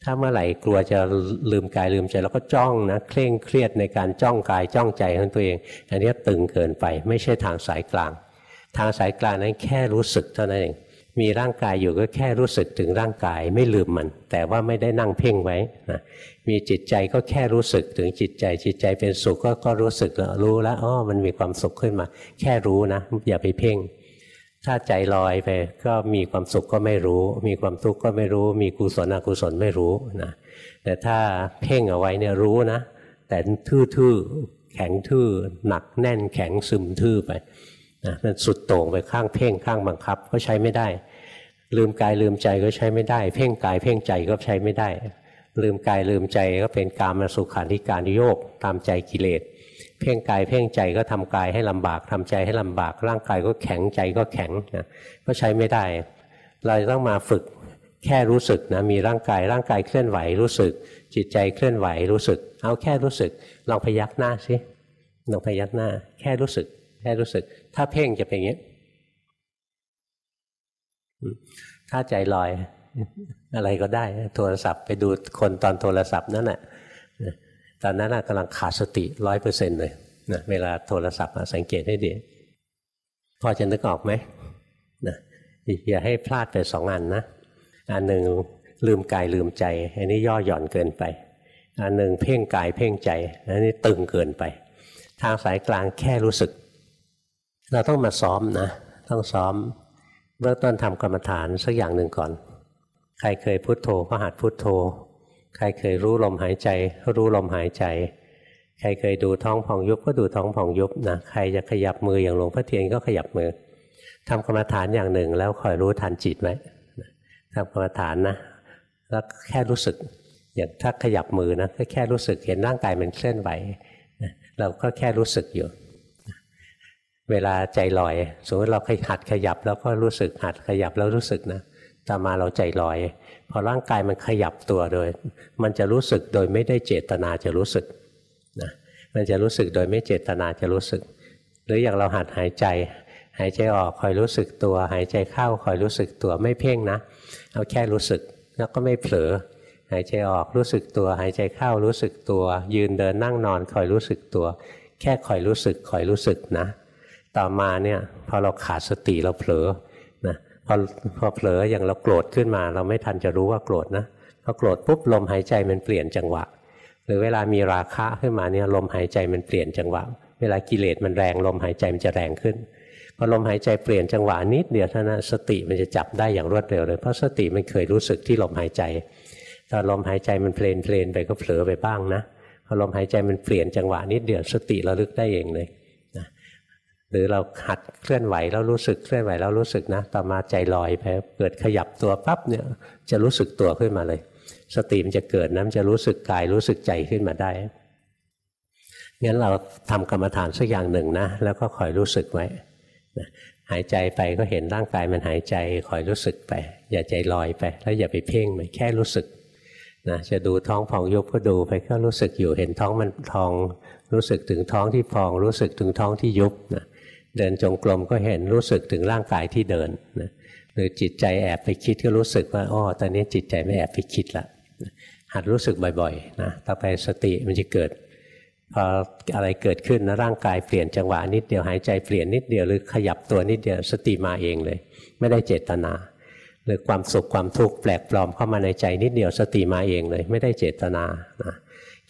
ถ้าเมื่อไหร่กลัวจะลืมกายลืมใจแล้วก็จ้องนะเคร่งเครียดในการจ้องกายจ้องใจของตัวเอง อันนี้ตึงเกินไป ไม่ใช่ทางสายกลาง ทางสายกลางนั้นแค่รู้สึกเท่านั้นเองมีร่างกายอยู่ก็แค่รู้สึกถึงร่างกายไม่ลืมมัน แต่ว่าไม่ได้นั่งเพ่งไว้นะมีจิตใจก็แค่รู้สึกถึงจิตใจ จิตใจเป็นสุขก็ก็รู้สึกแล้วรู้แล้วอ๋อมันมีความสุขขึ้นมา แค่รู้นะ อย่าไปเพ่ง ถ้าใจลอยไปก็มีความสุขก็ไม่รู้ มีความทุกข์ก็ไม่รู้ มีกุศลอกุศลไม่รู้นะแต่ถ้าเพ่งเอาไว้เนี่ยรู้นะ แต่ทื่อๆแข็งทื่อหนักแน่นแข็งซึมทื่อไปนะมันสุดโต่งไปข้างเพ่งข้างบังคับก็ใช้ไม่ได้ ลืมกายลืมใจก็ใช้ไม่ได้ เพ่งกายเพ่งใจก็ใช้ไม่ได้ ลืมกายลืมใจก็เป็นการมาสุขานิการโยกตามใจกิเลส เพ่งกายเพ่งใจก็ทำกายให้ลำบากทำใจให้ลำบาก ร่างกายก็แข็งใจก็แข็งนะก็ใช้ไม่ได้ เราต้องมาฝึกแค่รู้สึกนะมีร่างกายร่างกายเคลื่อนไหวรู้สึก จิตใจเคลื่อนไหวรู้สึก เอาแค่รู้สึกลองพยักหน้าสิลองพยักหน้า แค่รู้สึก แค่รู้สึก ถ้าเพ่งจะเป็นอย่างนี้ถ้าใจลอยอะไรก็ได้ โทรศัพท์ไปดูคนตอนโทรศัพท์นั่นแหละ ตอนนั้นกำลังขาดสติร้อยเปอร์เซ็นต์เลยนะเวลาโทรศัพท์สังเกตให้ดีพอจะนึกออกไหมนะอย่าให้พลาดไปสองอันนะอันหนึ่งลืมกายลืมใจ อันนี้ย่อหย่อนเกินไป อันหนึ่งเพ่งกายเพ่งใจอันนี้ตึงเกินไป ทางสายกลางแค่รู้สึก เราต้องมาซ้อมนะ ต้องซ้อมเบื้องต้นทำกรรมฐานสักอย่างหนึ่งก่อน ใครเคยพุโทโธก็หัดพุโทโธ ใครเคยรู้ลมหายใจ รู้ลมหายใจ ใครเคยดูท้องพองยุบก็ดูท้องพองยุบนะใครจะขยับมืออย่างหลวงพ่อเทียนก็ขยับมือทำกรรมฐานอย่างหนึ่งแล้วคอยรู้ทันจิตไว้ทำกรรมฐานนะแล้วแค่รู้สึก อย่างถ้าขยับมือนะก็แค่รู้สึกเห็นร่างกายมันเคลื่อนไหวเราก็แค่รู้สึกอยู่ เวลาใจลอย สมมติเราหัดขยับแล้วก็รู้สึกหัดขยับแล้วรู้สึกนะต่อมาเราใจลอย พอร่างกายมันขยับตัวโดย มันจะรู้สึกโดยไม่ได้เจตนาจะรู้สึกนะมันจะรู้สึกโดยไม่เจตนาจะรู้สึก หรืออย่างเราหัดหายใจ หายใจออกคอยรู้สึกตัว หายใจเข้าคอยรู้สึกตัวไม่เพ่งนะ เอาแค่รู้สึกแล้วก็ไม่เผลอ หายใจออกรู้สึกตัว หายใจเข้ารู้สึกตัว ยืนเดินนั่งนอนคอยรู้สึกตัว แค่คอยรู้สึกคอยรู้สึกนะ ต่อมาเนี่ยพอเราขาดสติเราเผลอ พอพอเผลออย่างเราโกรธขึ้นมา เราไม่ทันจะรู้ว่าโกรธนะพอโกรธปุ๊บลมหายใจมันเปลี่ยนจังหวะ หรือเวลามีราคะขึ้นมาเนี่ยลมหายใจมันเปลี่ยนจังหวะ เวลากิเลสมันแรงลมหายใจมันจะแรงขึ้นพอลมหายใจเปลี่ยนจังหวะนิดเดียวเท่านั้นสติมันจะจับได้อย่างรวดเร็วเลยเพราะสติมันเคยรู้สึกที่ลมหายใจตอนลมหายใจมันเพลนเพลนไปก็เผลอไปบ้างนะพอลมหายใจมันเปลี่ยนจังหวะนิดเดียวสติระลึกได้เองเลย หรือเราหัดเคลื่อนไหวแล้วรู้สึกเคลื่อนไหวแล้วรู้สึกนะต่อมาใจลอยไปเกิดขยับตัวปั๊บเนี่ยจะรู้สึกตัวขึ้นมาเลย สติมันจะเกิดนะมันจะรู้สึกกายรู้สึกใจขึ้นมาได้งั้นเราทำกรรมฐานสักอย่างหนึ่งนะแล้วก็คอยรู้สึกไว้หายใจไปก็เห็นร่างกายมันหายใจคอยรู้สึกไป อย่าใจลอยไป แล้วอย่าไปเพ่งไปแค่รู้สึกนะจะดูท้องพองยุบก็ดูไปก็รู้สึกอยู่เห็นท้องมันพอง รู้สึกถึงท้องที่พอง รู้สึกถึงท้องที่ยุบนะ เดินจงกรมก็เห็นรู้สึกถึงร่างกายที่เดินนะหรือจิตใจแอบไปคิดก็รู้สึกว่าอ๋อตอนนี้จิตใจไม่แอบไปคิดละหัดรู้สึกบ่อยๆนะต่อไปสติมันจะเกิดพออะไรเกิดขึ้นนะร่างกายเปลี่ยนจังหวะนิดเดียวหายใจเปลี่ยนนิดเดียวหรือขยับตัวนิดเดียวสติมาเองเลย ไม่ได้เจตนา หรือความสุขความทุกข์แปลกปลอมเข้ามาในใจนิดเดียวสติมาเองเลย ไม่ได้เจตนานะ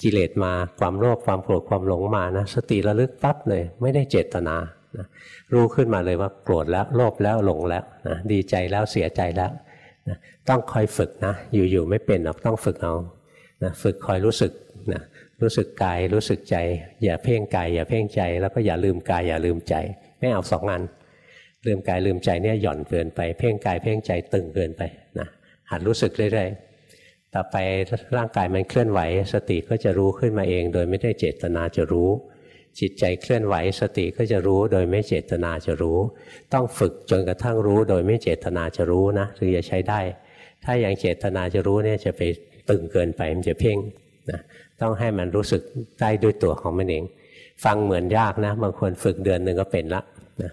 กิเลสมาความโลภความโกรธความหลงมานะสติระลึกปั๊บเลย ไม่ได้เจตนา นะรู้ขึ้นมาเลยว่าโกรธแล้วโลภแล้วหลงแล้วนะดีใจแล้วเสียใจแล้วนะต้องคอยฝึกนะอยู่ๆไม่เป็นหรอกต้องฝึกเอานะฝึกคอยรู้สึกนะรู้สึกกายรู้สึกใจ อย่าเพ่งกายอย่าเพ่งใจ แล้วก็อย่าลืมกายอย่าลืมใจ ไม่เอาสองงานลืมกายลืมใจเนี่ยหย่อนเกินไปเพ่งกายเพ่งใจตึงเกินไปนะหัดรู้สึกเรื่อยๆต่อไปร่างกายมันเคลื่อนไหว สติก็จะรู้ขึ้นมาเอง โดยไม่ได้เจตนาจะรู้ จิตใจเคลื่อนไหวสติก็จะรู้โดยไม่เจตนาจะรู้ ต้องฝึกจนกระทั่งรู้โดยไม่เจตนาจะรู้นะถึงจะใช้ได้ ถ้าอย่างเจตนาจะรู้เนี่ยจะไปตึงเกินไปมันจะเพ่งนะต้องให้มันรู้สึกได้ด้วยตัวของมันเอง ฟังเหมือนยากนะบางคนฝึกเดือนหนึ่งก็เป็นละนะ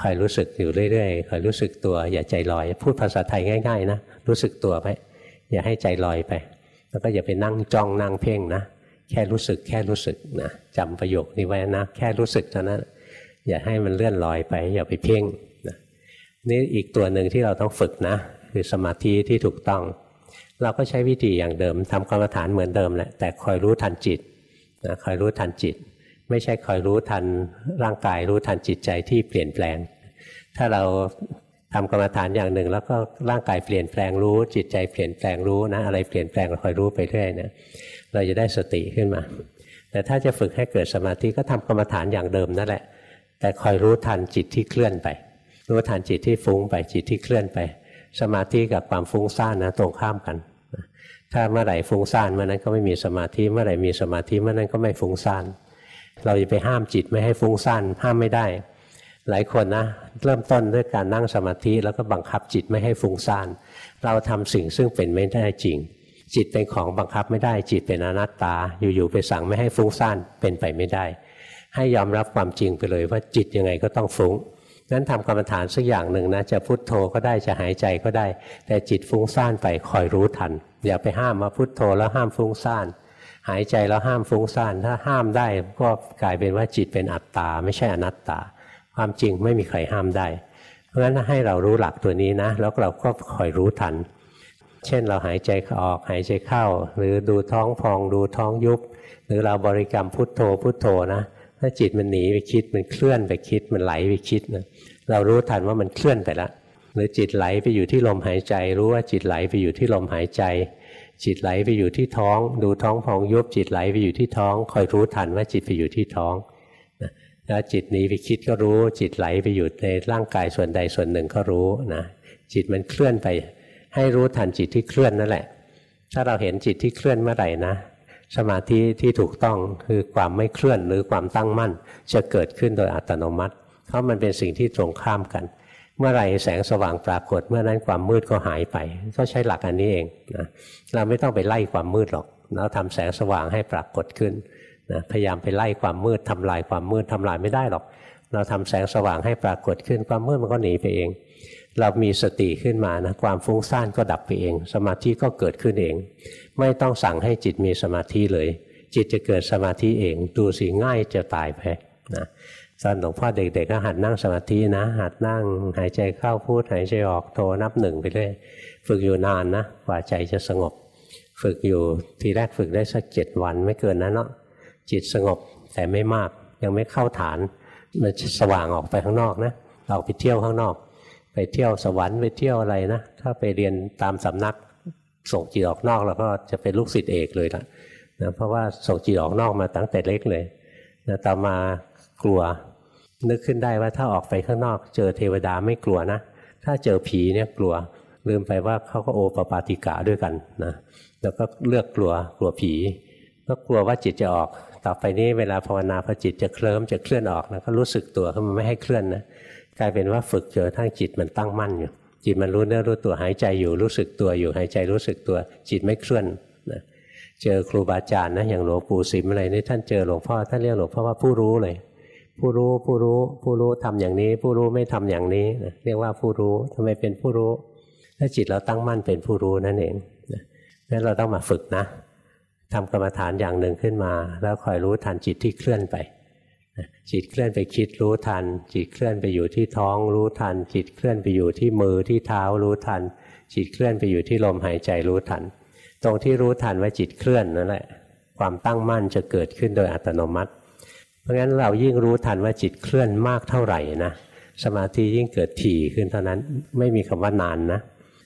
คอยรู้สึกอยู่เรื่อยๆคอยรู้สึกตัว อย่าใจลอย พูดภาษาไทยง่าย ๆ นะรู้สึกตัวไป อย่าให้ใจลอยไป แล้วก็อย่าไปนั่งจ้องนั่งเพ่งนะ แค่รู้สึกแค่รู้สึกนะจำประโยคนี้ไว้นะแค่รู้สึกเท่านั้นอย่าให้มันเลื่อนลอยไป อย่าไปเพ่งนะนี่อีกตัวหนึ่งที่เราต้องฝึกนะ คือสมาธิที่ถูกต้อง เราก็ใช้วิธีอย่างเดิมทำกรรมฐานเหมือนเดิมแหละแต่คอยรู้ทันจิตนะคอยรู้ทันจิต ไม่ใช่คอยรู้ทันร่างกายรู้ทันจิตใจที่เปลี่ยนแปลง ถ้าเรา ทำกรรมฐานอย่างหนึ่ง แล้วก็ร่างกายเปลี่ยนแปลงรู้ จิตใจเปลี่ยนแปลงรู้นะอะไรเปลี่ยนแปลงเราคอยรู้ไปเรื่อยนะเราจะได้สติขึ้นมา แต่ถ้าจะฝึกให้เกิดสมาธิก็ทำกรรมฐานอย่างเดิมนั่นแหละ แต่คอยรู้ทันจิตที่เคลื่อนไป รู้ทันจิตที่ฟุ้งไปจิตที่เคลื่อนไป สมาธิกับความฟุ้งซ่านนะตรงข้ามกัน ถ้าเมื่อไหร่ฟุ้งซ่านเมื่อนั้นก็ไม่มีสมาธิเมื่อไหร่มีสมาธิเมื่อนั้นก็ไม่ฟุ้งซ่านเราจะไปห้ามจิตไม่ให้ฟุ้งซ่านห้ามไม่ได้ หลายคนนะเริ่มต้นด้วยการนั่งสมาธิแล้วก็บังคับจิตไม่ให้ฟุ้งซ่าน เราทำสิ่งซึ่งเป็นไม่ได้จริง จิตเป็นของบังคับไม่ได้จิตเป็นอนัตตา อยู่ๆไปสั่งไม่ให้ฟุ้งซ่านเป็นไปไม่ได้ ให้ยอมรับความจริงไปเลยว่าจิตยังไงก็ต้องฟุ้งนั้นทำกรรมฐานสักอย่างหนึ่งนะจะพุโทโธก็ได้จะหายใจก็ได้ แต่จิตฟุ้งซ่านไปคอยรู้ทัน อย่าไปห้ามมาพุโทโธแล้วห้ามฟุ้งซ่าน หายใจแล้วห้ามฟุ้งซ่าน ถ้าห้ามได้ก็กลายเป็นว่าจิตเป็นอัตตา ไม่ใช่อนัตตา ความจริงไม่มีใครห้ามได้ เพราะฉะนั้นให้เรารู้หลักตัวนี้นะ แล้วเราก็คอยรู้ทัน เช่นเราหายใจออกหายใจเข้า หรือดูท้องพองดูท้องยุบหรือเราบริกรรมพุทโธพุทโธนะถ้าจิตมันหนีไปคิดมันเคลื่อนไปคิดมันไหลไปคิดนะเรารู้ทันว่ามันเคลื่อนไปแล้วหรือจิตไหลไปอยู่ที่ลมหายใจ รู้ว่าจิตไหลไปอยู่ที่ลมหายใจ จิตไหลไปอยู่ที่ท้อง ดูท้องพองยุบจิตไหลไปอยู่ที่ท้อง คอยรู้ทันว่าจิตไปอยู่ที่ท้อง แล้วจิตนี้ไปคิดก็รู้ จิตไหลไปอยู่ในร่างกายส่วนใดส่วนหนึ่งก็รู้นะจิตมันเคลื่อนไป ให้รู้ทันจิตที่เคลื่อนนั่นแหละ ถ้าเราเห็นจิตที่เคลื่อนเมื่อไหร่นะ สมาธิที่ถูกต้องคือความไม่เคลื่อนหรือความตั้งมั่น จะเกิดขึ้นโดยอัตโนมัติ เพราะมันเป็นสิ่งที่ตรงข้ามกัน เมื่อไรแสงสว่างปรากฏเมื่อนั้นความมืดก็หายไป ก็ใช้หลักอันนี้เองนะเราไม่ต้องไปไล่ความมืดหรอกเราทำแสงสว่างให้ปรากฏขึ้น นะพยายามไปไล่ความมืดทำลายความมืดทำลายไม่ได้หรอก เราทำแสงสว่างให้ปรากฏขึ้นความมืดมันก็หนีไปเอง เรามีสติขึ้นมานะความฟุ้งซ่านก็ดับไปเอง สมาธิก็เกิดขึ้นเอง ไม่ต้องสั่งให้จิตมีสมาธิเลย จิตจะเกิดสมาธิเองดูสิง่ายจะตายไปนะตอนหลวงพ่อเด็กๆก็หัดนั่งสมาธินะ หัดนั่งหายใจเข้าพูดหายใจออกโทนับหนึ่งไปเรื่อยฝึกอยู่นานนะกว่าใจจะสงบ ฝึกอยู่ทีแรกฝึกได้สักเจ็ดวันไม่เกินนั้นเนาะ จิตสงบแต่ไม่มาก ยังไม่เข้าฐานมันสว่างออกไปข้างนอกนะออกไปเที่ยวข้างนอก ไปเที่ยวสวรรค์ไปเที่ยวอะไรนะถ้าไปเรียนตามสำนักส่งจิตออกนอกแล้วก็จะเป็นลูกศิษย์เอกเลยละนะเพราะว่าส่งจิตออกนอกมาตั้งแต่เล็กเลยนะต่อมากลัวนึกขึ้นได้ว่าถ้าออกไปข้างนอก เจอเทวดาไม่กลัวนะ ถ้าเจอผีเนี่ยกลัวลืมไปว่าเขาก็โอปปาติกะด้วยกันนะแล้วก็เลือกกลัวกลัวผี ก็กลัวว่าจิตจะออก ต่อไปนี้เวลาภาวนาพอจิตจะเคลิ้มจะเคลื่อนออกนะก็รู้สึกตัวเขามันไม่ให้เคลื่อนนะกลายเป็นว่าฝึกเจอทั้งจิตมันตั้งมั่นอยู่จิตมันรู้เนื้อรู้ตัวหายใจอยู่รู้สึกตัวอยู่หายใจรู้สึกตัว จิตไม่เคลื่อนนะเจอครูบาอาจารย์นะอย่างหลวงปู่สิมอะไรนี่ท่านเจอหลวงพ่อท่านเรียกหลวงพ่อว่าผู้รู้เลย ผู้รู้ผู้รู้ผู้รู้ทำอย่างนี้ ผู้รู้ไม่ทำอย่างนี้นะเรียกว่าผู้รู้ทำไมเป็นผู้รู้ ถ้าจิตเราตั้งมั่นเป็นผู้รู้นั่นเองนั่นเราต้องมาฝึกนะ ทำกรรมฐานอย่างหนึ่งขึ้นมา แล้วคอยรู้ทันจิตที่เคลื่อนไปจิตเคลื่อนไปคิดรู้ทัน จิตเคลื่อนไปอยู่ที่ท้องรู้ทัน จิตเคลื่อนไปอยู่ที่มือที่เท้ารู้ทัน จิตเคลื่อนไปอยู่ที่ลมหายใจรู้ทัน ตรงที่รู้ทันว่าจิตเคลื่อนนั่นแหละ ความตั้งมั่นจะเกิดขึ้นโดยอัตโนมัติ เพราะงั้นเรายิ่งรู้ทันว่าจิตเคลื่อนมากเท่าไหร่นะสมาธิยิ่งเกิดถี่ขึ้นเท่านั้นไม่มีคำว่านานนะ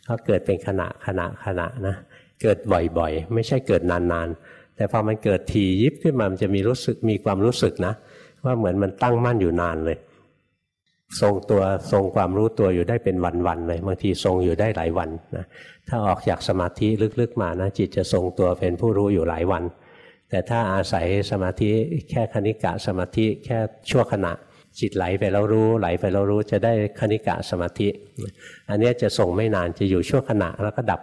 เพราะเกิดเป็นขณะขณะขณะนะ เกิดบ่อยๆ ไม่ใช่เกิดนานๆ แต่พอมันเกิดทียิบขึ้นมามันจะมีรู้สึกมีความรู้สึกนะ ว่าเหมือนมันตั้งมั่นอยู่นานเลย ทรงตัวทรงความรู้ตัวอยู่ได้เป็นวันๆเลยบางทีทรงอยู่ได้หลายวันนะถ้าออกจากสมาธิลึกๆมานะจิตจะทรงตัวเป็นผู้รู้อยู่หลายวัน แต่ถ้าอาศัยสมาธิแค่คณิกะสมาธิแค่ชั่วขณะจิตไหลไปแล้วรู้ไหลไปแล้วรู้จะได้คณิกะสมาธิ อันนี้จะทรงไม่นานจะอยู่ชั่วขณะแล้วก็ดับ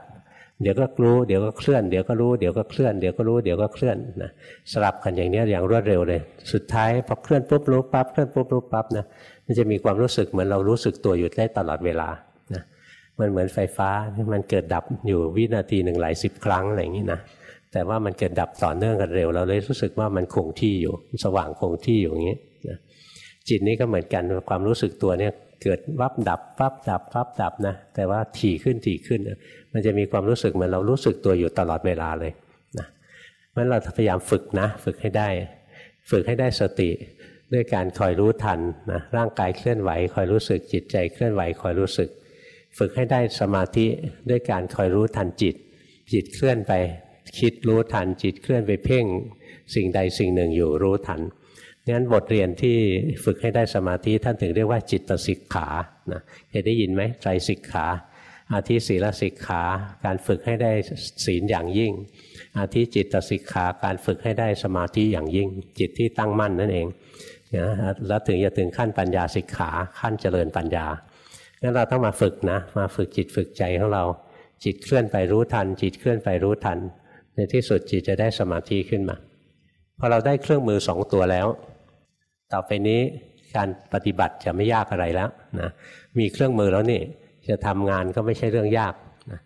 เดี๋ยวก็รู้เดี๋ยวก็เคลื่อนเดี๋ยวก็รู้เดี๋ยวก็เคลื่อนเดี๋ยวก็รู้เดี๋ยวก็เคลื่อนนะสลับกันอย่างนี้อย่างรวดเร็วเลย สุดท้ายพอเคลื่อนปุ๊บรู้ปั๊บเคลื่อนปุ๊บรู้ปั๊บนะมันจะมีความรู้สึกเหมือนเรารู้สึกตัวอยู่ได้ตลอดเวลานะมันเหมือนไฟฟ้ามันเกิดดับอยู่วินาทีหนึ่งหลายสิบครั้งอะไรอย่างนี้นะแต่ว่ามันเกิดดับต่อเนื่องกันเร็ว เราเลยรู้สึกว่ามันคงที่อยู่ สว่างคงที่อยู่อย่างนี้นะจิตนี้ก็เหมือนกันความรู้สึกตัวเนี่ยเกิดวับดับวับดับวับดับนะแต่ว่าถี่ขึ้นถี่ขึ้น มันจะมีความรู้สึกเหมือนเรารู้สึกตัวอยู่ตลอดเวลาเลยนะมันเราพยายามฝึกนะ ฝึกให้ได้ ฝึกให้ได้สติด้วยการคอยรู้ทันนะร่างกายเคลื่อนไหวคอยรู้สึกจิตใจเคลื่อนไหวคอยรู้สึก ฝึกให้ได้สมาธิด้วยการคอยรู้ทันจิต จิตเคลื่อนไป คิดรู้ทันจิตเคลื่อนไปเพ่ง สิ่งใดสิ่งหนึ่งอยู่รู้ทันงั้นบทเรียนที่ฝึกให้ได้สมาธิท่านถึงเรียกว่าจิตสิกขานะเคยได้ยินไหมใจสิกขา อาทิศีลสิกขา การฝึกให้ได้ศีลอย่างยิ่ง อาทิจิตสิกขา การฝึกให้ได้สมาธิอย่างยิ่ง จิตที่ตั้งมั่นนั่นเองนะแล้วถึงจะถึงขั้นปัญญาสิกขาขั้นเจริญปัญญางั้นเราต้องมาฝึกนะ มาฝึกจิตฝึกใจของเรา จิตเคลื่อนไปรู้ทัน จิตเคลื่อนไปรู้ทัน ในที่สุดจิตจะได้สมาธิขึ้นมาพอเราได้เครื่องมือสองตัวแล้ว ต่อไปนี้การปฏิบัติจะไม่ยากอะไรแล้วนะมีเครื่องมือแล้วนี่ จะทำงานก็ไม่ใช่เรื่องยากนะ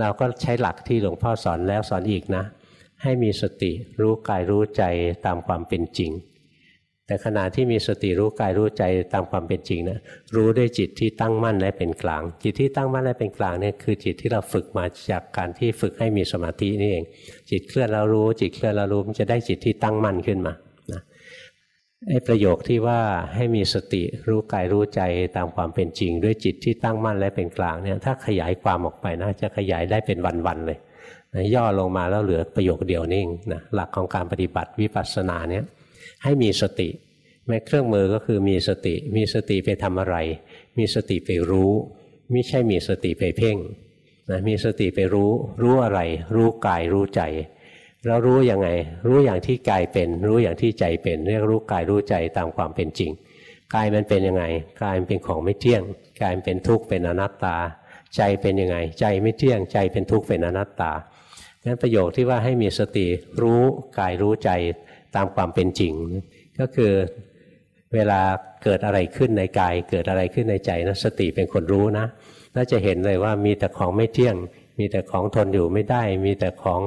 เราก็ใช้หลักที่หลวงพ่อสอนแล้วสอนอีกนะ ให้มีสติรู้กายรู้ใจตามความเป็นจริง แต่ขณะที่มีสติรู้กายรู้ใจตามความเป็นจริงนะรู้ด้วยจิตที่ตั้งมั่นและเป็นกลาง จิตที่ตั้งมั่นและเป็นกลางเนี่ยคือจิตที่เราฝึกมาจากการที่ฝึกให้มีสมาธินี่เอง จิตเคลื่อนแล้วรู้ จิตเคลื่อนแล้วรู้มันจะได้จิตที่ตั้งมั่นขึ้นมา ไอ้ประโยคที่ว่าให้มีสติรู้กายรู้ใจตามความเป็นจริง ด้วยจิตที่ตั้งมั่นและเป็นกลางเนี่ยถ้าขยายความออกไปนะจะขยายได้เป็นวันๆเลยนะย่อลงมาแล้วเหลือประโยคเดียวนิ่งนะหลักของการปฏิบัติวิปัสสนาเนี่ยให้มีสติแม้เครื่องมือก็คือมีสติ มีสติไปทำอะไร มีสติไปรู้ ไม่ใช่มีสติไปเพ่งนะมีสติไปรู้ รู้อะไร รู้กายรู้ใจ เรารู้ยังไง รู้อย่างที่กายเป็น รู้อย่างที่ใจเป็น เรียกรู้กายรู้ใจตามความเป็นจริงกายมันเป็นยังไงกายมันเป็นของไม่เที่ยงกายมันเป็นทุกข์เป็นอนัตตา ใจเป็นยังไง ใจไม่เที่ยงใจเป็นทุกข์เป็นอนัตตางั้นประโยคที่ว่าให้มีสติรู้กายรู้ใจตามความเป็นจริง ก็คือเวลาเกิดอะไรขึ้นในกายเกิดอะไรขึ้นในใจนะสติเป็นคนรู้นะแล้วจะเห็นเลยว่ามีแต่ของไม่เที่ยง มีแต่ของทนอยู่ไม่ได้ มีแต่ของ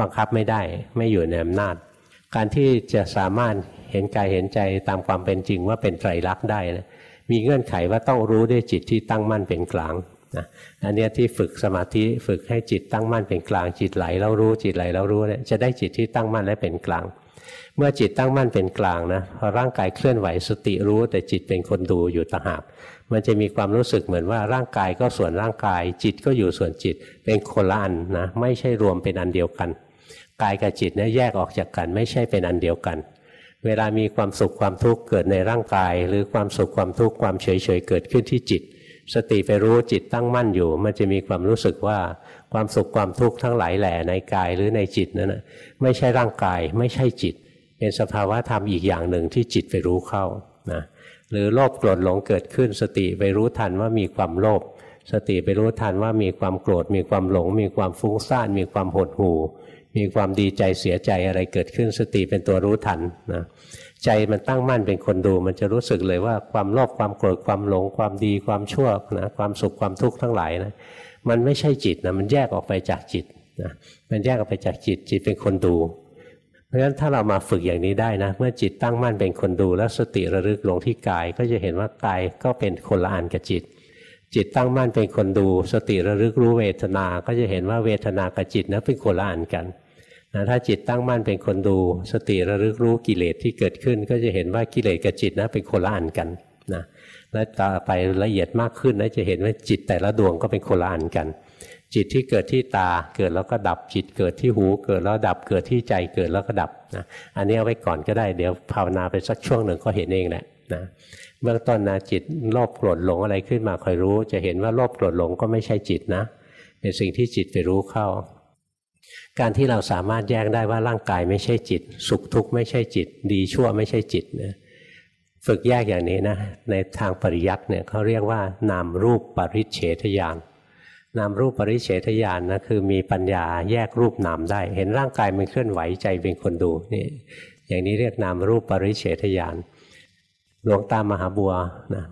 บังคับไม่ได้ ไม่อยู่ในอำนาจ การที่จะสามารถเห็นกายเห็นใจตามความเป็นจริงว่าเป็นไตรลักษณ์ได้นะมีเงื่อนไขว่าต้องรู้ด้วยจิตที่ตั้งมั่นเป็นกลางนะอันนี้ที่ฝึกสมาธิฝึกให้จิตตั้งมั่นเป็นกลาง จิตไหลแล้วรู้จิตไหลแล้วรู้เนี่ยจะได้จิตที่ตั้งมั่นและเป็นกลาง เมื่อจิตตั้งมั่นเป็นกลางนะพอร่างกายเคลื่อนไหวสติรู้ แต่จิตเป็นคนดูอยู่ต่างหากมันจะมีความรู้สึกเหมือนว่าร่างกายก็ส่วนร่างกาย จิตก็อยู่ส่วนจิตเป็นคนละอันนะไม่ใช่รวมเป็นอันเดียวกัน กายกับจิตเนี่ยแยกออกจากกันไม่ใช่เป็นอันเดียวกัน เวลามีความสุขความทุกข์เกิดในร่างกาย หรือความสุขความทุกข์ความเฉยเฉยเกิดขึ้นที่จิต สติไปรู้จิตตั้งมั่นอยู่ มันจะมีความรู้สึกว่าความสุขความทุกข์ทั้งหลายแหล่ในกายหรือในจิตนั้นนะไม่ใช่ร่างกายไม่ใช่จิต เป็นสภาวะธรรมอีกอย่างหนึ่งที่จิตไปรู้เข้านะหรือโลภโกรธหลงเกิดขึ้น สติไปรู้ทันว่ามีความโลภสติไปรู้ทันว่ามีความโกรธมีความหลง มีความฟุ้งซ่านมีความหดหู่ มีความดีใจเสียใจอะไรเกิดขึ้นสติเป็นตัวรู้ทันนะใจมันตั้งมั่นเป็นคนดู มันจะรู้สึกเลยว่าความโลภความโกรธความหลง ความดีความชั่วนะความสุขความทุกข์ทั้งหลายนะมันไม่ใช่จิตนะมันแยกออกไปจากจิตนะมันแยกออกไปจากจิตจิตเป็นคนดู เพราะฉะนั้นถ้าเรามาฝึกอย่างนี้ได้นะ เมื่อจิตตั้งมั่นเป็นคนดู แล้วสติระลึกลงที่กายก็จะเห็นว่ากายก็เป็นคนละอันกับจิต จิตตั้งมั่นเป็นคนดู สติระลึกรู้เวทนา ก็จะเห็นว่าเวทนากับจิตนะเป็นคนละอันกันนะถ้าจิตตั้งมั่นเป็นคนดู สติระลึกรู้กิเลสที่เกิดขึ้น ก็จะเห็นว่ากิเลสกับจิตนะเป็นคนละอันกันนะแล้วต่อไปละเอียดมากขึ้นนะจะเห็นว่าจิตแต่ละดวงก็เป็นคนละอันกัน จิตที่เกิดที่ตาเกิดแล้วก็ดับจิตเกิดที่หู เกิดแล้วดับเกิดที่ใจเกิดแล้วก็ดับนะอันนี้เอาไว้ก่อนก็ได้เดี๋ยวภาวนาไปสักช่วงหนึ่งก็เห็นเองแหละนะ เบื้องต้นนะจิตโลภโกรธหลงอะไรขึ้นมาคอยรู้ จะเห็นว่าโลภโกรธหลงก็ไม่ใช่จิตนะ เป็นสิ่งที่จิตไปรู้เข้า การที่เราสามารถแยกได้ว่าร่างกายไม่ใช่จิต สุขทุกข์ไม่ใช่จิต ดีชั่วไม่ใช่จิตนะฝึกแยกอย่างนี้นะในทางปริยัติเนี่ยเขาเรียกว่านามรูปปริเฉทญาณนามรูปปริเฉทญาณนะคือมีปัญญาแยกรูปนามได้ เห็นร่างกายมันเคลื่อนไหวใจเป็นคนดูนี่อย่างนี้เรียกนามรูปปริเฉทญาณ หลวงตามหาบัวนะ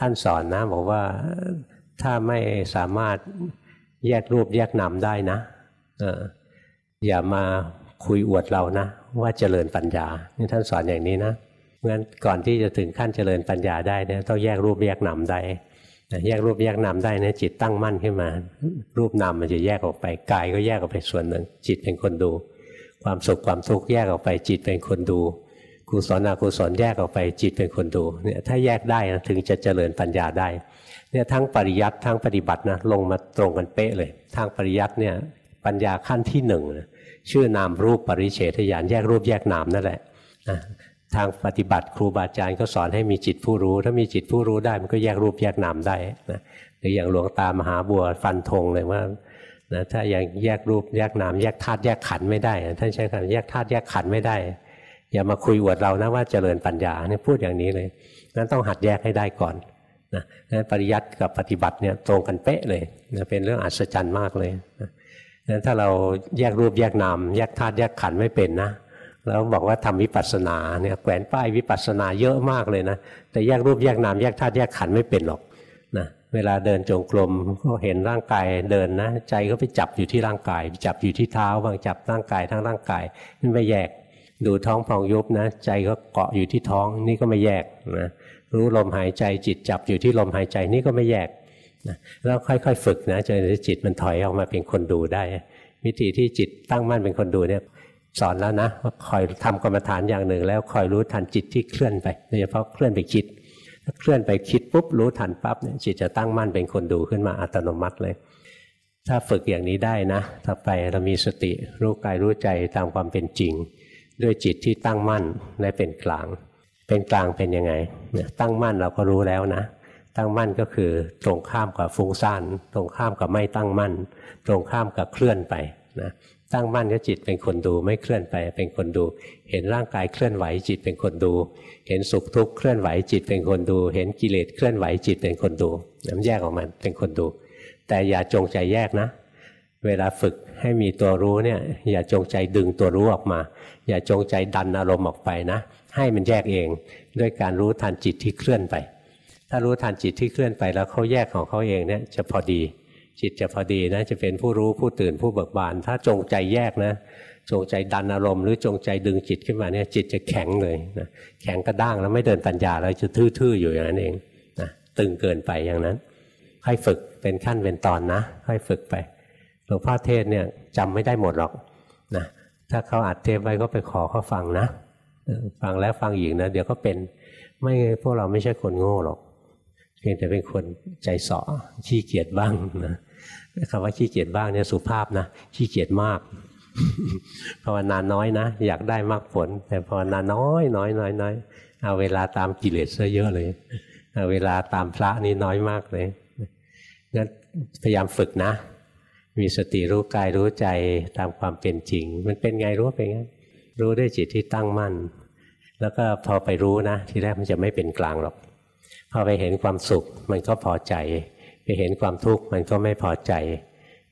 ท่านสอนนะบอกว่าถ้าไม่สามารถแยกรูปแยกนามได้นะอย่ามาคุยอวดเรานะ ว่าเจริญปัญญานี่ท่านสอนอย่างนี้นะงั้นก่อนที่จะถึงขั้นเจริญปัญญาได้เนี่ยต้องแยกรูปแยกนามได้แยกรูปแยกนามได้นี่จิตตั้งมั่นขึ้นมา รูปนามมันจะแยกออกไปกายก็แยกออกไปส่วนหนึ่ง จิตเป็นคนดู ความสุขความทุกข์แยกออกไปจิตเป็นคนดู กุศลอกุศลแยกออกไปจิตเป็นคนดูเนี่ยถ้าแยกได้ถึงจะเจริญปัญญาได้เนี่ยทั้งปริยัติทั้งปฏิบัตินะลงมาตรงกันเป๊ะเลย ทางปริยัติเนี่ยปัญญาขั้นที่หนึ่งชื่อนามรูปปริเฉทญาณแยกรูปแยกนามนั่นแหละทางปฏิบัติครูบาอาจารย์ก็สอนให้มีจิตผู้รู้ ถ้ามีจิตผู้รู้ได้มันก็แยกรูปแยกนามได้นะหรืออย่างหลวงตามหาบัวฟันธงเลยว่านะถ้ายังแยกรูปแยกนามแยกธาตุแยกขันไม่ได้ ท่านใช้คำแยกธาตุแยกขันไม่ได้ อย่ามาคุยอวดเรานะว่าเจริญปัญญาเนี่ยพูดอย่างนี้เลยนั้นต้องหัดแยกให้ได้ก่อนนะนั้นปริยัติกับปฏิบัติเนี่ยตรงกันเป๊ะเลยนะเป็นเรื่องอัศจรรย์มากเลยนะนั้นถ้าเราแยกรูปแยกนามแยกธาตุแยกขันธ์ไม่เป็นนะแล้วบอกว่าทำวิปัสสนาเนี่ยแขวนป้ายวิปัสสนาเยอะมากเลยนะแต่แยกรูปแยกนามแยกธาตุแยกขันธ์ไม่เป็นหรอกนะเวลาเดินจงกรมก็เห็นร่างกายเดินนะ ใจก็ไปจับอยู่ที่ร่างกาย จับอยู่ที่เท้าบางจับร่างกายทั้งร่างกายนี่ไม่แยก ดูท้องพองยุบนะ ใจก็เกาะอยู่ที่ท้องนี่ก็ไม่แยกนะรู้ลมหายใจจิตจับอยู่ที่ลมหายใจนี่ก็ไม่แยกนะแล้วค่อยๆ ฝึกนะจนจิตมันถอยออกมาเป็นคนดูได้ วิธีที่จิตตั้งมั่นเป็นคนดูเนี่ยสอนแล้วนะว่าคอยทำกรรมฐานอย่างหนึ่ง แล้วคอยรู้ทันจิตที่เคลื่อนไปโดยเฉพาะเคลื่อนไปคิดถ้าเคลื่อนไปคิดปุ๊บรู้ทันปั๊บเนี่ยจิตจะตั้งมั่นเป็นคนดูขึ้นมาอัตโนมัติเลย ถ้าฝึกอย่างนี้ได้นะ ต่อไปเรามีสติรู้กายรู้ใจตามความเป็นจริง ด้วยจิตที่ตั้งมั่นและเป็นกลาง เป็นกลางเป็นยังไงตั้งมั่นเราก็รู้แล้วนะ ตั้งมั่นก็คือตรงข้ามกับฟุ้งซ่านตรงข้ามกับไม่ตั้งมั่น ตรงข้ามกับเคลื่อนไปนะตั้งมั่นก็จิตเป็นคนดูไม่เคลื่อนไปเป็นคนดู เห็นร่างกายเคลื่อนไหวจิตเป็นคนดู เห็นสุขทุกข์เคลื่อนไหวจิตเป็นคนดู เห็นกิเลสเคลื่อนไหวจิตเป็นคนดูน้ำแยกออกมาเป็นคนดู แต่อย่าจงใจแยกนะ เวลาฝึกให้มีตัวรู้เนี่ยอย่าจงใจดึงตัวรู้ออกมา อย่าจงใจดันอารมณ์ออกไปนะ ให้มันแยกเองด้วยการรู้ทันจิตที่เคลื่อนไป ถ้ารู้ทันจิตที่เคลื่อนไปแล้วเขาแยกของเขาเองเนี่ยจะพอดี จิตจะพอดีนะ จะเป็นผู้รู้ผู้ตื่นผู้เบิกบาน ถ้าจงใจแยกนะ จงใจดันอารมณ์หรือจงใจดึงจิตขึ้นมาเนี่ยจิตจะแข็งเลยนะแข็งกระด้างแล้วไม่เดินปัญญาแล้วจะทื่อๆอยู่อย่างนั้นเองนะตึงเกินไปอย่างนั้นค่อยฝึกเป็นขั้นเป็นตอนนะค่อยฝึกไปหลวงพ่อเทศเนี่ยจำไม่ได้หมดหรอกนะ ถ้าเขาอัดเทปไว้ก็ไปขอเขาฟังนะฟังแล้วฟังอีกนะ เดี๋ยวก็เป็นไม่พวกเราไม่ใช่คนโง่หรอก เพียงแต่เป็นคนใจสอขี้เกียจบ้างนะคำว่าขี้เกียจบ้างเนี่ยสุภาพนะขี้เกียจมากภาวนาน้อยนะ อยากได้มากผล แต่ภาวนาน้อยน้อยน้อยน้อยเอาเวลาตามกิเลสซะเยอะเลยเอาเวลาตามพระนี่น้อยมากเลยงั้นพยายามฝึกนะ มีสติรู้กายรู้ใจตามความเป็นจริง มันเป็นไงรู้เป็นไงรู้ด้วยจิตที่ตั้งมั่น แล้วก็พอไปรู้นะ ทีแรกมันจะไม่เป็นกลางหรอก พอไปเห็นความสุขมันก็พอใจ ไปเห็นความทุกข์มันก็ไม่พอใจ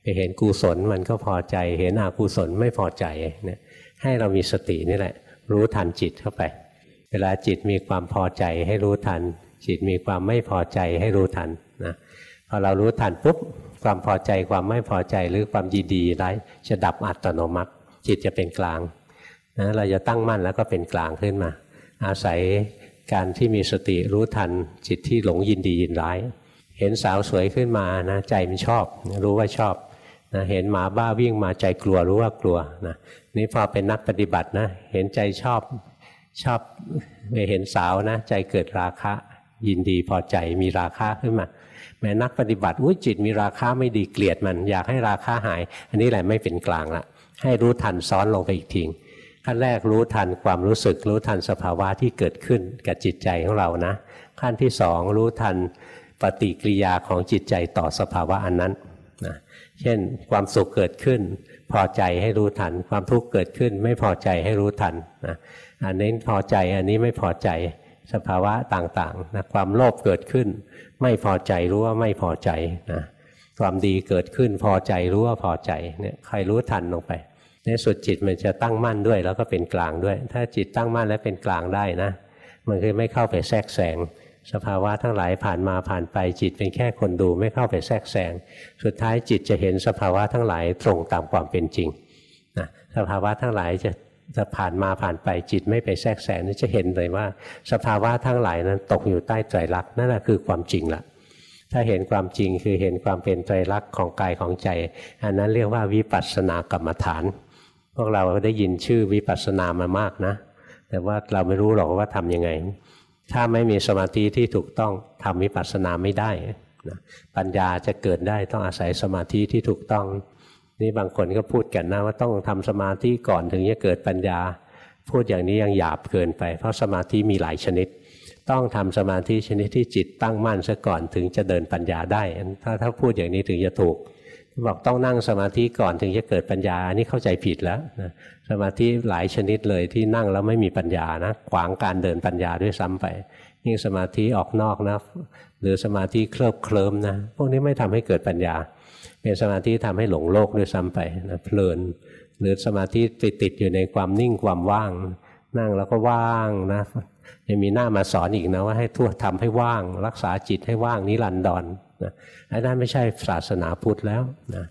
ไปเห็นกุศลมันก็พอใจ เห็นอกุศลไม่พอใจเนี่ยให้เรามีสตินี่แหละ รู้ทันจิตเข้าไป เวลาจิตมีความพอใจให้รู้ทัน จิตมีความไม่พอใจให้รู้ทันนะพอเรารู้ทันปุ๊บ ความพอใจความไม่พอใจหรือความยินดีร้ายจะดับอัตโนมัติ จิตจะเป็นกลางนะเราจะตั้งมั่นแล้วก็เป็นกลางขึ้นมา อาศัยการที่มีสติรู้ทันจิตที่หลงยินดียินร้าย เห็นสาวสวยขึ้นมานะใจมันชอบ รู้ว่าชอบนะเห็นหมาบ้าวิ่งมาใจกลัวรู้ว่ากลัวนะนี่พอเป็นนักปฏิบัตินะเห็นใจชอบชอบไปเห็นสาวนะใจเกิดราคะ ยินดีพอใจมีราคะขึ้นมา ม้นักปฏิบัติอุ้ยจิตมีราคะไม่ดีเกลียดมัน อยากให้ราคะหาย อันนี้แหละไม่เป็นกลางละให้รู้ทันซ้อนลงไปอีกทีขั้นแรกรู้ทันความรู้สึก รู้ทันสภาวะที่เกิดขึ้นกับจิตใจของเรานะ ขั้นที่สองรู้ทันปฏิกิริยาของจิตใจต่อสภาวะอันนั้นนะเช่นความสุขเกิดขึ้น พอใจให้รู้ทัน ความทุกข์เกิดขึ้น ไม่พอใจให้รู้ทันนะอันนี้พอใจอันนี้ไม่พอใจสภาวะต่างๆนะความโลภเกิดขึ้น ไม่พอใจรู้ว่าไม่พอใจนะความดีเกิดขึ้นพอใจรู้ว่าพอใจเนี่ยใครรู้ทันลงไปในสุดจิตมันจะตั้งมั่นด้วย แล้วก็เป็นกลางด้วย ถ้าจิตตั้งมั่นแล้วเป็นกลางได้นะ มันคือไม่เข้าไปแทรกแซงสภาวะทั้งหลายผ่านมาผ่านไปจิตเป็นแค่คนดูไม่เข้าไปแทรกแซงสุดท้ายจิตจะเห็นสภาวะทั้งหลายตรงตามความเป็นจริงนะสภาวะทั้งหลายจะ จะผ่านมาผ่านไปจิตไม่ไปแทรกแซงนี่จะเห็นเลยว่า สภาวะทั้งหลายนั้นตกอยู่ใต้ไตรลักษณ์นั่นแหละคือความจริงละถ้าเห็นความจริงคือเห็นความเป็นไตรลักษณ์ของกายของใจ อันนั้นเรียกว่าวิปัสสนากรรมฐาน พวกเราได้ยินชื่อวิปัสสนามามากนะ แต่ว่าเราไม่รู้หรอกว่าทํำยังไง ถ้าไม่มีสมาธิที่ถูกต้องทำวิปัสสนาไม่ได้นะปัญญาจะเกิดได้ต้องอาศัยสมาธิที่ถูกต้อง นี่บางคนก็พูดกันนะว่าต้องทำสมาธิก่อนถึงจะเกิดปัญญา พูดอย่างนี้ยังหยาบเกินไป เพราะสมาธิมีหลายชนิด ต้องทำสมาธิชนิดที่จิตตั้งมั่นซะก่อนถึงจะเดินปัญญาได้ ถ้าถ้าพูดอย่างนี้ถึงจะถูกบอกต้องนั่งสมาธิก่อนถึงจะเกิดปัญญาอันนี้เข้าใจผิดแล้วนะสมาธิหลายชนิดเลยที่นั่งแล้วไม่มีปัญญานะขวางการเดินปัญญาด้วยซ้ำไปยิ่งสมาธิออกนอกนะหรือสมาธิเคลิบเคลิ้มนะพวกนี้ไม่ทำให้เกิดปัญญา เป็นสมาธิทำให้หลงโลกด้วยซ้ำไปนะเพลิน หรือสมาธิติดติดอยู่ในความนิ่งความว่าง นั่งแล้วก็ว่างนะยังมีหน้ามาสอนอีกนะว่าให้ทั่วทำให้ว่าง รักษาจิตให้ว่างนิรันดรนะอันนั้นไม่ใช่ศาสนาพุทธแล้วนะ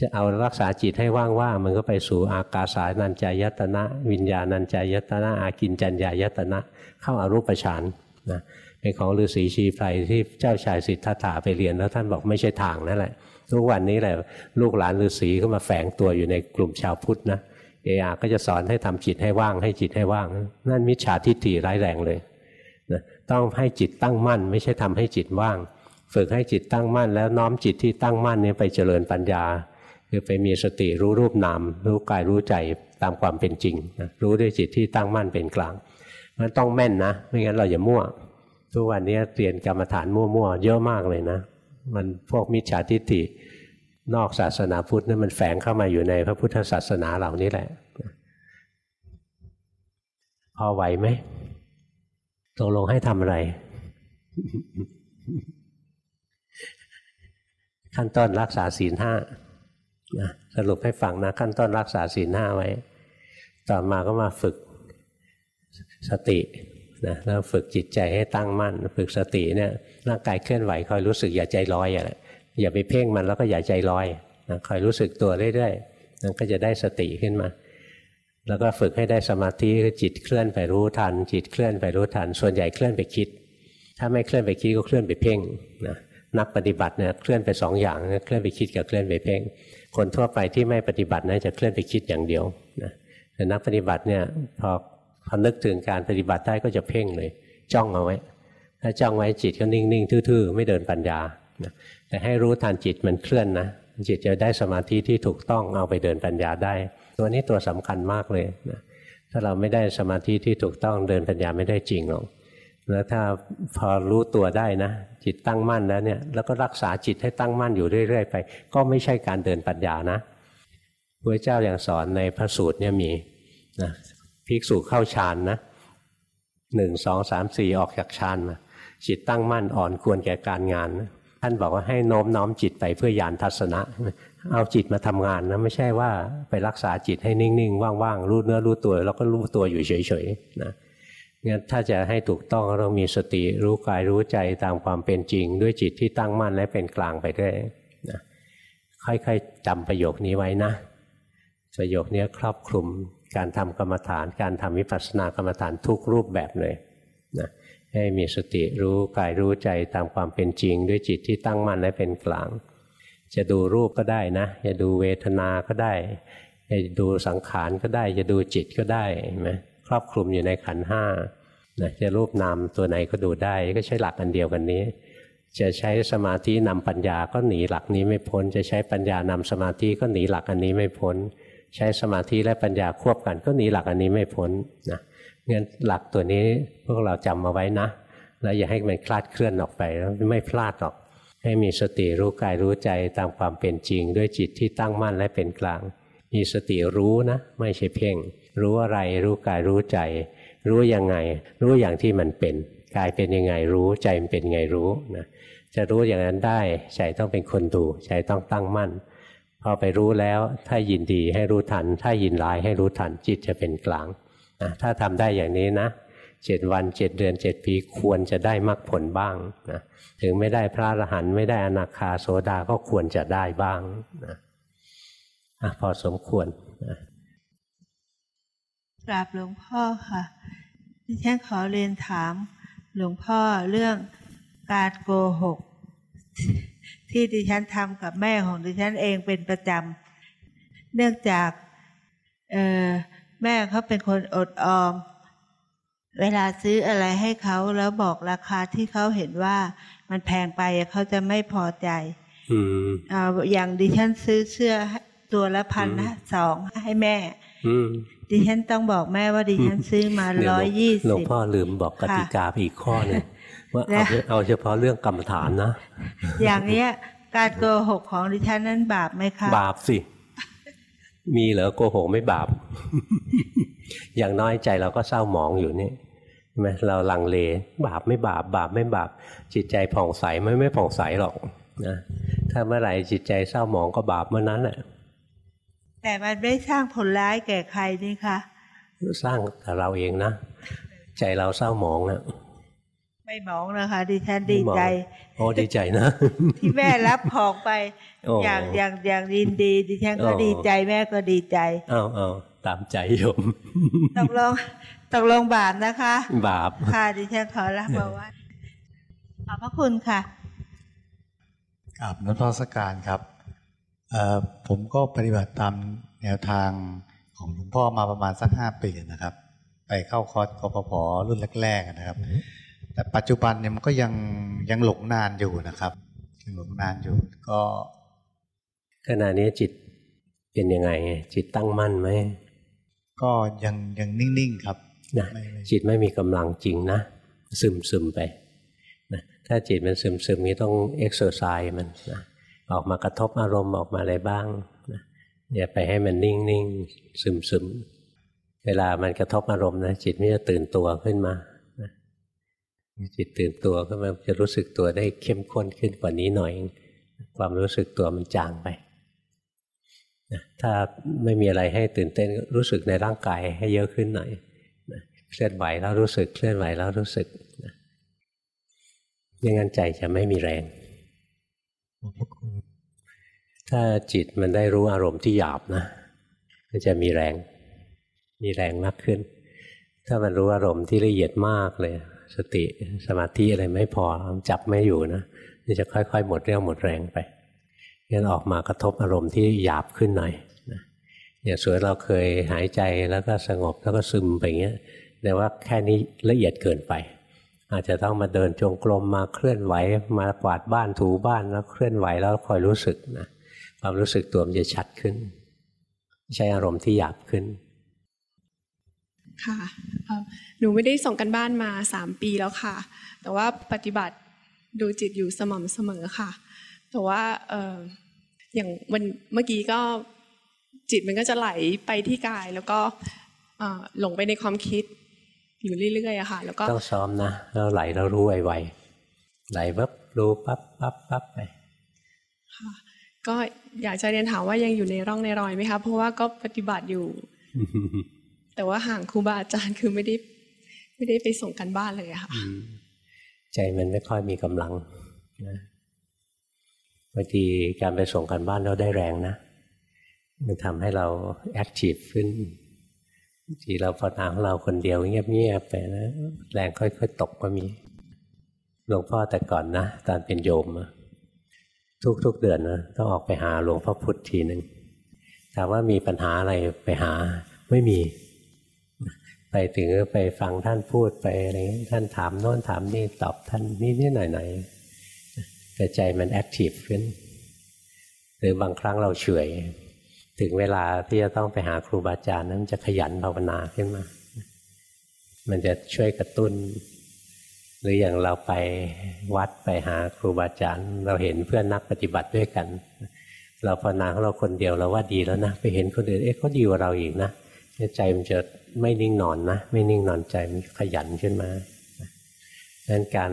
จะเอารักษาจิตให้ว่างๆมันก็ไปสู่อากาสานัญจายตนะ วิญญาณัญจายตนะ อากินจัญญายตนะ เข้าอารูปฌานนะเป็นของฤาษีชีไพรที่เจ้าชายสิทธัตถะไปเรียนแล้วท่านบอกไม่ใช่ทางนั่นแหละ ทุกวันนี้แหละลูกหลานฤาษีก็มาแฝงตัวอยู่ในกลุ่มชาวพุทธนะเออาก็จะสอนให้ทำจิตให้ว่างให้จิตให้ว่าง นั่นมิจฉาทิฏฐิร้ายแรงเลยนะต้องให้จิตตั้งมั่น ไม่ใช่ทำให้จิตว่าง ฝึกให้จิตตั้งมั่น แล้วน้อมจิตที่ตั้งมั่นนี้ไปเจริญปัญญา คือไปมีสติรู้รูปนามรู้กายรู้ใจตามความเป็นจริงนะรู้ด้วยจิตที่ตั้งมั่นเป็นกลางมันต้องแม่นนะ ไม่งั้นเราอย่ามั่ว ทุกวันนี้เรียนกรรมฐานมั่วๆเยอะมากเลยนะ มันพวกมิจฉาทิฏฐินอกศาสนาพุทธนี่มันแฝงเข้ามาอยู่ในพระพุทธศาสนาเหล่านี้แหละ พอไหวไหมตกลงให้ทำอะไร ขั้นต้นรักษาศีลห้าสรุปให้ฟังนะ ขั้นต้นรักษาศีลห้าไว้ ต่อมาก็มาฝึกสติ นะแล้วฝึกจิตใจให้ตั้งมั่น ฝึกสติเนี่ยร่างกายเคลื่อนไหวคอยรู้สึกอย่าใจลอยอย่าอย่าไปเพ่งมันแล้วก็อย่าใจลอยนะคอยรู้สึกตัวเรื่อยๆนั่นก็จะได้สติขึ้นมา แล้วก็ฝึกให้ได้สมาธิจิตเคลื่อนไปรู้ทัน จิตเคลื่อนไปรู้ทัน ส่วนใหญ่เคลื่อนไปคิด ถ้าไม่เคลื่อนไปคิดก็เคลื่อนไปเพ่งนะนักปฏิบัติเนี่ยเคลื่อนไปสองอย่างเคลื่อนไปคิดกับเคลื่อนไปเพ่งคนทั่วไปที่ไม่ปฏิบัตินะจะเคลื่อนไปคิดอย่างเดียวนะแต่นักปฏิบัติเนี่ยพอ พอนึกถึงการปฏิบัติได้ก็จะเพ่งเลย จ้องเอาไว้ ถ้าจ้องไว้จิตก็นิ่ง ๆ ทื่อ ๆ ไม่เดินปัญญา แต่ให้รู้ทันจิตมันเคลื่อนนะจิตจะได้สมาธิที่ถูกต้องเอาไปเดินปัญญาได้ ตัวนี้ตัวสำคัญมากเลยนะถ้าเราไม่ได้สมาธิที่ถูกต้องเดินปัญญาไม่ได้จริงหรอกแล้วถ้าพอรู้ตัวได้นะ จิตตั้งมั่นแล้วเนี่ยแล้วก็รักษาจิตให้ตั้งมั่นอยู่เรื่อย ๆ ไป ก็ไม่ใช่การเดินปัญญานะพระเจ้าอย่างสอนในพระสูตรเนี่ยมีนะ ภิกษุเข้าฌานนะหนึ่งสองสามสี่ออกจากฌานมาจิตตั้งมั่นอ่อนควรแก่การงานนะท่านบอกว่าให้โน้มน้อมจิตไปเพื่อยานทัศนะ เอาจิตมาทำงานนะไม่ใช่ว่าไปรักษาจิตให้นิ่งๆ ว่างๆ รู้เนื้อรู้ตัว แล้วก็รู้ตัวอยู่เฉยๆนะงั้นถ้าจะให้ถูกต้องเรามีสติรู้กายรู้ใจตามความเป็นจริง ด้วยจิตที่ตั้งมั่นและเป็นกลางไปด้วยนะค่อยๆจำประโยคนี้ไว้นะ ประโยคนี้ครอบคลุม การทำกรรมฐาน การทำวิปัสสนากรรมฐานทุกรูปแบบเลยนะให้มีสติรู้กายรู้ใจตามความเป็นจริง ด้วยจิตที่ตั้งมั่นและเป็นกลาง จะดูรูปก็ได้นะจะดูเวทนาก็ได้จะดูสังขารก็ได้ จะดูจิตก็ได้ไหมครอบคลุมอยู่ในขันห้านะจะรูปนามตัวไหนก็ดูได้ก็ใช้หลักอันเดียวกันนี้ จะใช้สมาธินำปัญญาก็หนีหลักนี้ไม่พ้น จะใช้ปัญญานำสมาธิก็หนีหลักอันนี้ไม่พ้น ใช้สมาธิและปัญญาควบกัน ก็หนีหลักอันนี้ไม่พ้นนะงั้นหลักตัวนี้พวกเราจำมาไว้นะ แล้วอย่าให้มันคลาดเคลื่อนออกไปแล้วไม่พลาดหรอก ให้มีสติรู้กายรู้ใจตามความเป็นจริง ด้วยจิตที่ตั้งมั่นและเป็นกลาง มีสติรู้นะ ไม่ใช่เพ่ง รู้อะไรรู้กายรู้ใจ รู้ยังไง รู้อย่างที่มันเป็นกายเป็นยังไงรู้ใจมันเป็นไงรู้นะจะรู้อย่างนั้นได้ใจต้องเป็นคนดูใจต้องตั้งมั่น พอไปรู้แล้ว ถ้ายินดีให้รู้ทัน ถ้ายินร้ายให้รู้ทันจิตจะเป็นกลางนะถ้าทำได้อย่างนี้นะเจ็ดวันเจ็ดเดือนเจ็ดปีควรจะได้มรรคผลบ้างนะถึงไม่ได้พระอรหันต์ไม่ได้อนาคาโสดาก็ควรจะได้บ้างนะอะพอสมควรนะกราบหลวงพ่อค่ะดิฉันขอเรียนถามหลวงพ่อเรื่องการโกหก ที่ดิฉันทำกับแม่ของดิฉันเองเป็นประจำเนื่องจากเอ่อแม่เขาเป็นคนอดออม เวลาซื้ออะไรให้เขาแล้วบอกราคาที่เขาเห็นว่ามันแพงไปเขาจะไม่พอใจอืมเอาอย่างดิฉันซื้อเสื้อตัวละพันอืมสองให้แม่อืมดิฉันต้องบอกแม่ว่าดิฉันซื้อมาเดี๋วร้อยยี่หลวสิงบพ่อลืมบอกกติกาไปอีกข้อหนึง ว่าและเอาเอาเฉพาะเรื่องกรรมฐานนะ อย่างเนี้ย การโกหกของดิฉันนั้นบาปไหมคะบาปสิ มีเหรอโกหกไม่บาป อย่างน้อยใจเราก็เศร้าหมองอยู่นี่ใช่ไหมเราลังเลบาปไม่บาป บาปไม่บาป จิตใจผ่องใสไม่ไม่ผ่องใสหรอกนะถ้าเมื่อไหร่จิตใจเศร้าหมองก็บาปเมื่อนั้นแหละแต่มันไม่สร้างผลร้ายแก่ใครนี่คะสร้างแต่เราเองนะ ใจเราเศร้าหมองนะ ไม่มองนะคะดิฉันดีใจโอ้ดีใจนะ ที่แม่รับของไปโอ้อย่างอย่างอย่างยินดีดิฉันก็โอ้ดีใจแม่ก็ดีใจเอาเอาตามใจโยมตกลงตกลงบาปนะคะ บาปค่ะดิฉันขอรับมาว่าขอบพระคุณค่ะกับนักราชการครับเอ่อผมก็ปฏิบัติตามแนวทางของหลวงพ่อมาประมาณสักห้าปีนะครับ ไปเข้าคอร์สกพพรุ่นแรกๆนะครับ แต่ปัจจุบันเนี่ยมันก็ยังยังหลงนานอยู่นะครับยังหลงนานอยู่ก็ขณะนี้จิตเป็นยังไง จิตตั้งมั่นไหมก็ยังยังนิ่งๆครับนะไม่ไม่จิตไม่มีกำลังจริงนะ ซึมซึมไปนะถ้าจิตมันซึมซึมนี้ต้อง exercise มันนะออกมากระทบอารมณ์ออกมาอะไรบ้างนะอย่าไปให้มันนิ่งนิ่งซึมซึมเวลามันกระทบอารมณ์นะจิตมันจะตื่นตัวขึ้นมานะ จิตตื่นตัวขึ้นมาจะรู้สึกตัวได้เข้มข้นขึ้นกว่านี้หน่อย ความรู้สึกตัวมันจางไปนะถ้าไม่มีอะไรให้ตื่นเต้นรู้สึกในร่างกายให้เยอะขึ้นหน่อยเคลื่อนไหวแล้วรู้สึกเคลื่อนไหวแล้วรู้สึกนะไม่งั้นใจจะไม่มีแรง ถ้าจิตมันได้รู้อารมณ์ที่หยาบนะก็จะมีแรง มีแรงมากขึ้น ถ้ามันรู้อารมณ์ที่ละเอียดมากเลย สติสมาธิอะไรไม่พอจับไม่อยู่นะมันจะค่อย ๆ หมดเรี่ยวหมดแรงไปงั้นออกมากระทบอารมณ์ที่หยาบขึ้นหน่อยนะอย่างสวนเราเคยหายใจแล้วก็สงบแล้วก็ซึมไปเงี้ยแต่ว่าแค่นี้ละเอียดเกินไป อาจจะต้องมาเดินจงกรมมาเคลื่อนไหว มากวาดบ้านถูบ้านแล้วเคลื่อนไหวแล้วคอยรู้สึกนะความรู้สึกตัวมันจะชัดขึ้น ใช้อารมณ์ที่หยาบขึ้น ค่ะเอ่อหนูไม่ได้ส่งกันบ้านมาสามปีแล้วค่ะ แต่ว่าปฏิบัติดูจิตอยู่สม่ำเสมอค่ะ แต่ว่าเอ่ออย่างวันเมื่อกี้ก็จิตมันก็จะไหลไปที่กายแล้วก็เอ่อหลงไปในความคิดอยู่เรื่อยๆอะค่ะ แล้วก็ต้องซ้อมนะแล้วไหลแล้วรู้ไวๆไหลปั๊บรู้ปั๊บปั๊บปั๊บไปค่ะก็อยากจะเรียนถามว่ายังอยู่ในร่องในรอยไหมคะเพราะว่าก็ปฏิบัติอยู่ แต่ว่าห่างครูบาอาจารย์คือไม่ได้ไม่ได้ไปส่งกันบ้านเลยค่ะใจมันไม่ค่อยมีกำลังนะบางทีการไปส่งกันบ้านเราได้แรงนะมันทำให้เราแอคทีฟขึ้นบางทีเราภาวนาของเราคนเดียวเงียบๆไปนะแรงค่อย ๆ ตกก็มีหลวงพ่อแต่ก่อนนะตอนเป็นโยมทุกๆเดือนนะต้องออกไปหาหลวงพ่อพุธทีหนึ่งถามว่ามีปัญหาอะไรไปหาไม่มี ไปถึงไปฟังท่านพูดไปอะไรเงี้ยท่านถามโน้นถามนี่ตอบท่านนิดนิดหน่อยหน่อยแต่ใจมันแอคทีฟขึ้น หรือบางครั้งเราเฉยถึงเวลาที่จะต้องไปหาครูบาอาจารย์นั้นจะขยันภาวนาขึ้นมา มันจะช่วยกระตุ้น หรืออย่างเราไปวัดไปหาครูบาอาจารย์ เราเห็นเพื่อนนักปฏิบัติด้วยกัน เราภาวนาของเราคนเดียวเราว่าดีแล้วนะ ไปเห็นคนอื่นเอ๊ะเขาดีกว่าเราอีกนะใจมันจะ ไม่นิ่งนอนนะ ไม่นิ่งนอนใจมันขยันขึ้นมาดังนั้นการ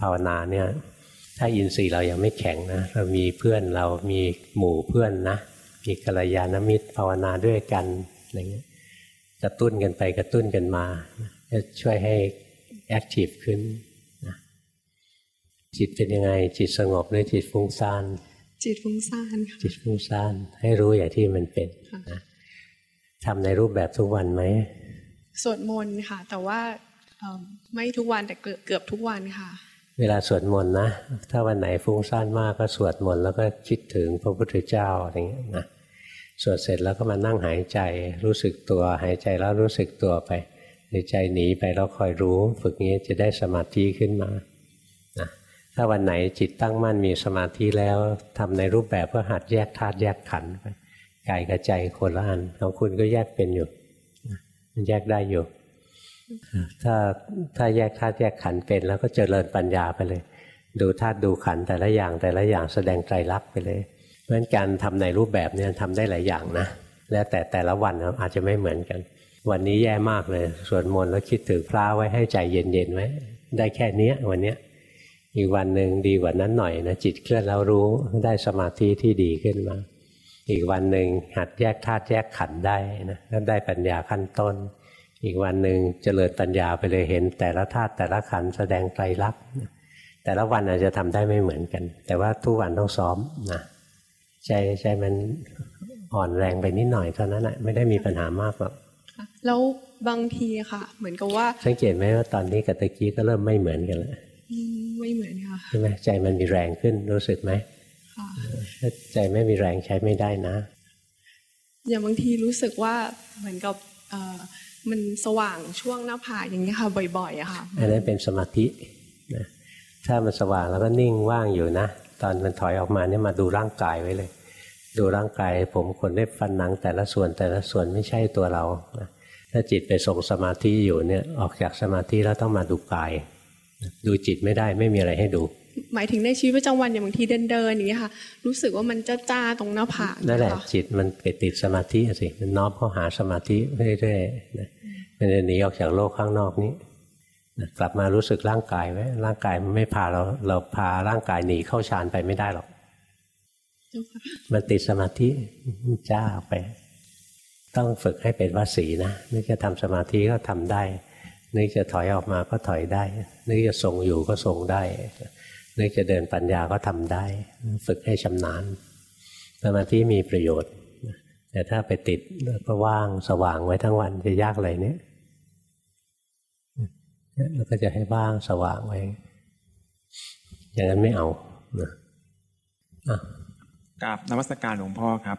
ภาวนาเนี่ย ถ้าอินทรีย์เรายังไม่แข็งนะ เรามีเพื่อนเรามีหมู่เพื่อนนะมีกัลยาณมิตรภาวนาด้วยกันอะไรเงี้ยกระตุ้นกันไปกระตุ้นกันมาจะช่วยให้แอคทีฟขึ้นนะจิตเป็นยังไง จิตสงบหรือจิตฟุ้งซ่านจิตฟุ้งซ่านค่ะจิตฟุ้งซ่านให้รู้อย่างที่มันเป็นค่ะนะ ทำในรูปแบบทุกวันไหมสวดมนต์ค่ะ แต่ว่าเอิ่มไม่ทุกวันแต่เกือบเกือบทุกวันค่ะ เวลาสวดมนต์นะ ถ้าวันไหนฟุ้งซ่านมากก็สวดมนต์แล้วก็คิดถึงพระพุทธเจ้าอะไรอย่างเงี้ยนะสวดเสร็จแล้วก็มานั่งหายใจรู้สึกตัวหายใจแล้วรู้สึกตัวไปในใจหนีไปแล้วคอยรู้ ฝึกงี้จะได้สมาธิขึ้นมานะถ้าวันไหนจิตตั้งมั่นมีสมาธิแล้วทำในรูปแบบก็หัดแยกธาตุแยกขันธ์ไป กายกับใจคนละอันของคุณก็แยกเป็นอยู่มันแยกได้อยู่ ถ้าถ้าแยกธาตุแยกขันธ์เป็นแล้วก็เจริญปัญญาไปเลย ดูธาตุดูขันธ์แต่ละอย่างแต่ละอย่างแสดงไตรลักษณ์ไปเลยเพราะฉะนั้นการทำในรูปแบบเนี่ยทำได้หลายอย่างนะแล้วแต่แต่ละวันอาจจะไม่เหมือนกัน วันนี้แย่มากเลยสวดมนต์แล้วคิดถึงพระไว้ให้ใจเย็นๆไว้ได้แค่เนี้ยวันเนี้ยอีกวันหนึ่งดีกว่านั้นหน่อยนะจิตเคลื่อนแล้วรู้ได้สมาธิที่ดีขึ้นมา อีกวันหนึ่งหัดแยกธาตุแยกขันธ์ได้นะแล้วได้ปัญญาขั้นต้น อีกวันหนึ่งเจริญปัญญาไปเลยเห็น แต่ละธาตุแต่ละขันธ์แสดงไตรลักษณ์แต่ละวันอาจจะทำได้ไม่เหมือนกัน แต่ว่าทุกวันต้องซ้อมนะใจใจมันอ่อนแรงไปนิดหน่อยเท่านั้นแหละไม่ได้มีปัญหามากหรอกค่ะแล้วบางทีค่ะ เหมือนกับว่า สังเกตไหมว่าตอนนี้กับตะกี้ก็เริ่มไม่เหมือนกันแล้วอืมไม่เหมือนค่ะใช่ไหมใจมันมีแรงขึ้นรู้สึกไหมค่ะ ถ้าใจไม่มีแรงใช้ไม่ได้นะ อย่างบางทีรู้สึกว่าเหมือนกับเอ่อมันสว่างช่วงหน้าผากอย่างนี้ยค่ะ บ่อยๆอะค่ะอันนั้นเป็นสมาธินะถ้ามันสว่างแล้วก็นิ่งว่างอยู่นะ ตอนมันถอยออกมาเนี่ยมาดูร่างกายไว้เลย ดูร่างกายผมขนเล็บฟันหนังแต่ละส่วนแต่ละส่วนไม่ใช่ตัวเรานะถ้าจิตไปส่งสมาธิอยู่เนี่ยออกจากสมาธิแล้วต้องมาดูกายนะดูจิตไม่ได้ไม่มีอะไรให้ดู หมายถึงในชีวิตประจำวันอย่างบางทีเดินๆอย่างนี้ยค่ะ รู้สึกว่ามันจะจ้าๆตรงหน้าผากนั่นแหละค่จิตมันไปติดสมาธิอะสิมันน้อมเข้าหาสมาธิเรื่อยๆนะมันจะหนีออกจากโลกข้างนอกนี้นะกลับมารู้สึกร่างกายไว้ร่างกายมันไม่พาเราเราพาร่างกายหนีเข้าฌานไปไม่ได้หรอกเจ้าค่ะมันติดสมาธิจ้าออกไป ต้องฝึกให้เป็นวสีนะนึกจะทำสมาธิก็ทำได้นึกจะถอยออกมาก็ถอยได้นึกจะทรงอยู่ก็ทรงได้ นึกจะเดินปัญญาก็ทำได้ ฝึกให้ชำนาญสมาธิมีประโยชน์ แต่ถ้าไปติดก็ว่างสว่างไว้ทั้งวันจะยากอะไรเนี่ยแล้วก็จะให้ว่างสว่างไว้ อย่างนั้นไม่เอานะกราบนมัสการหลวงพ่อครับ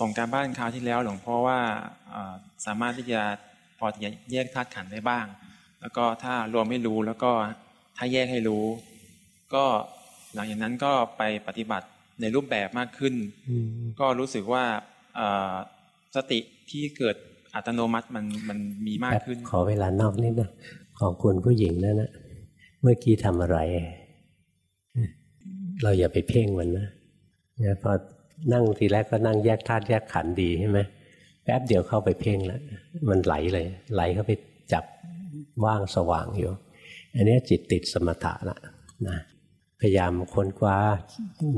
ส่งการบ้านคราวที่แล้วหลวงพ่อว่าสามารถที่จะพอจะแยกธาตุขันได้บ้าง แล้วก็ถ้ารวมไม่รู้แล้วก็ถ้าแยกให้รู้ ก็หลังจากนั้นก็ไปปฏิบัติในรูปแบบมากขึ้นอืมก็รู้สึกว่าเอ่อสติที่เกิดอัตโนมัติมันมันมีมากขึ้น ขอเวลานอกนิดนะของคุณผู้หญิงนั่นนะเมื่อกี้ทำอะไร เราอย่าไปเพ่งมันนะเนี่ยพอนั่งทีแรกก็นั่งแยกธาตุแยกขันธ์ดีใช่ไหมแป๊บเดียวเข้าไปเพ่งแล้วมันไหลเลย ไหลเข้าไปจับว่างสว่างอยู่ อันเนี้ยจิตติดสมถะละนะพ ยายามค้นคว้า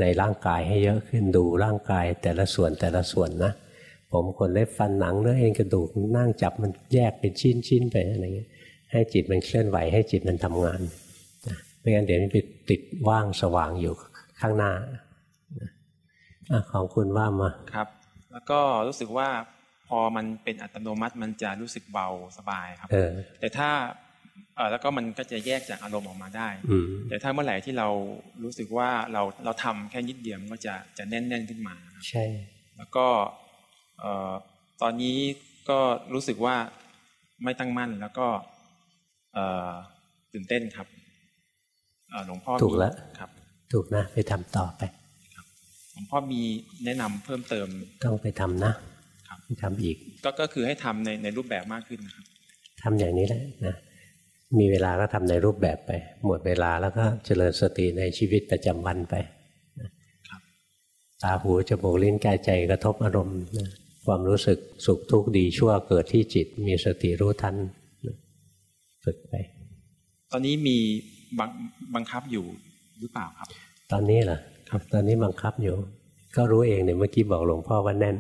ในร่างกายให้เยอะขึ้นดูร่างกายแต่ละส่วนแต่ละส่วนนะผมขนเล็บฟันหนังเนื้อเอ็นกระดูกนั่งจับมันแยกเป็นชิ้นชิ้นๆไปอะไรเงี้ยให้จิตมันเคลื่อนไหวให้จิตมันทำงานนะไม่งั้นเดี๋ยวมันไปติดว่างสว่างอยู่ข้างหน้านะอะของคุณว่ามาครับ แล้วก็รู้สึกว่าพอมันเป็นอัตโนมัติมันจะรู้สึกเบาสบายครับเออแต่ถ้าเออ แล้วก็มันก็จะแยกจากอารมณ์ออกมาได้อืมแต่ถ้าเมื่อไหร่ที่เรารู้สึกว่าเราเราทำแค่นิดเดียวมันก็จะจะแน่นแน่นๆขึ้นมาครับใช่ แล้วก็เอ่อตอนนี้ก็รู้สึกว่าไม่ตั้งมั่นแล้วก็เอ่อตื่นเต้นครับเอ่อหลวงพ่อมีถูกแล้วครับ ถูกนะไปทำต่อไปหลวงพ่อมีแนะนำเพิ่มเติมต้องไปทำนะครับทำอีก ก็ก็คือให้ทำในในรูปแบบมากขึ้นนะครับทำอย่างนี้แหละนะ มีเวลาก็ทำในรูปแบบไป หมดเวลาแล้วก็เจริญสติในชีวิตประจำวันไปนะครับตาหูจมูกลิ้นกายใจกระทบอารมณ์นะความรู้สึกสุขทุกข์ดีชั่วเกิดที่จิต มีสติรู้ทันนะฝึกไป ตอนนี้มีบังบังคับอยู่หรือเปล่าครับ ตอนนี้เหรอครับ ตอนนี้บังคับอยู่ ก็รู้เองเนี่ยเมื่อกี้บอกหลวงพ่อว่าแน่น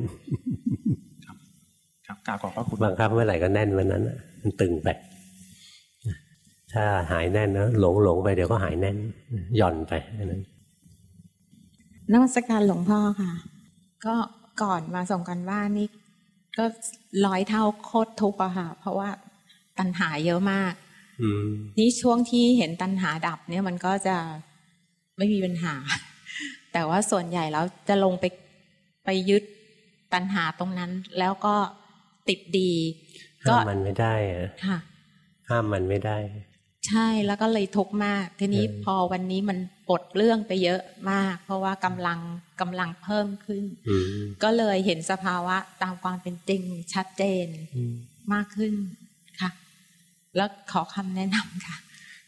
ครับกราบขอบพระคุณบังคับเมื่อไหร่ก็แน่นวันนั้นน่ะมันตึงไป ถ้าหายแน่นนะหลงหลงไปเดี๋ยวก็หายแน่นหย่อนไปอันนั้นนมัสการหลวงพ่อค่ะ ก็ก่อนมาส่งกันบ้านนี่ก็ร้อยเท่าโคตรทุกข์อะค่ะ เพราะว่าตัณหาเยอะมากอืมนี่ช่วงที่เห็นตัณหาดับ เนี่ยมันก็จะไม่มีปัญหา แต่ว่าส่วนใหญ่แล้วจะลงไปไปยึดตัณหาตรงนั้น แล้วก็ติดดี ก็ห้ามมันไม่ได้อะค่ะห้ามมันไม่ได้ ใช่แล้วก็เลยทุกข์มาก ทีนี้เออพอวันนี้มันปลดเรื่องไปเยอะมาก เพราะว่ากำลังกำลังเพิ่มขึ้นอืมก็เลยเห็นสภาวะตามความเป็นจริงชัดเจนอืมมากขึ้นค่ะ แล้วขอคำแนะนำค่ะ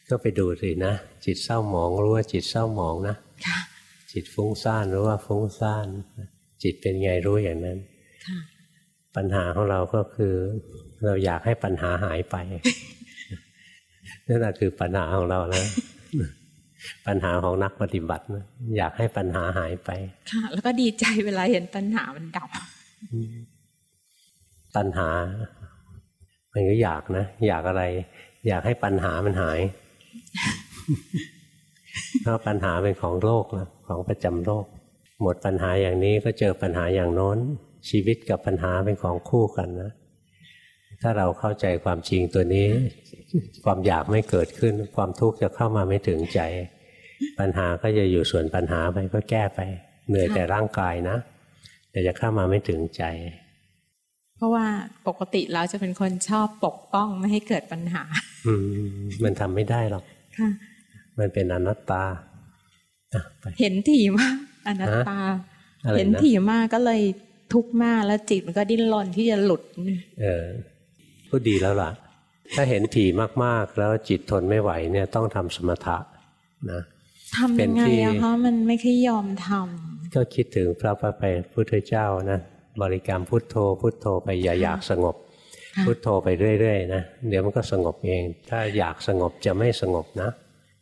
ก็ไปดูสินะ จิตเศร้าหมองรู้ว่าจิตเศร้าหมองนะค่ะจิตฟุ้งซ่านรู้ว่าฟุ้งซ่านจิตเป็นไงรู้อย่างนั้นค่ะปัญหาของเราก็คือ เราอยากให้ปัญหาหายไป นั่นแหละคือปัญหาของเรานะปัญหาของนักปฏิบัตินะอยากให้ปัญหาหายไป ค่ะ แล้วก็ดีใจเวลาเห็นตัณหามันดับปัญหา มันก็อยากนะอยากอะไร อยากให้ปัญหามันหายเพราะปัญหาเป็นของโลกนะของประจำโลก หมดปัญหาอย่างนี้ก็เจอปัญหาอย่างโน้น ชีวิตกับปัญหาเป็นของคู่กันนะ ถ้าเราเข้าใจความจริงตัวนี้ ความอยากไม่เกิดขึ้น ความทุกข์จะเข้ามาไม่ถึงใจ ปัญหาก็จะอยู่ส่วนปัญหาไปก็แก้ไป เหนื่อยแต่ร่างกายนะ แต่จะเข้ามาไม่ถึงใจ เพราะว่าปกติเราจะเป็นคนชอบปกป้องไม่ให้เกิดปัญหา อืมมันทำไม่ได้หรอกค่ะมันเป็นอนัตตาอะไปเห็นถี่มากอนัตตาอะไรนะเห็นถี่มากก็เลยทุกข์มากแล้วจิตมันก็ดิ้นรนที่จะหลุด เออ พูดดีแล้วล่ะ ถ้าเห็นถี่มากๆ แล้วจิตทนไม่ไหวเนี่ยต้องทำสมถะนะทำยังไงเป็นที่อะคะมันไม่ค่อยยอมทก็คิดถึงพระประไปพุทธเจ้านะบริกรรมพุทโธ พุทโธไปอย่าอยากสงบำค่ะพุทโธไปเรื่อยๆนะเดี๋ยวมันก็สงบเอง ถ้าอยากสงบจะไม่สงบนะ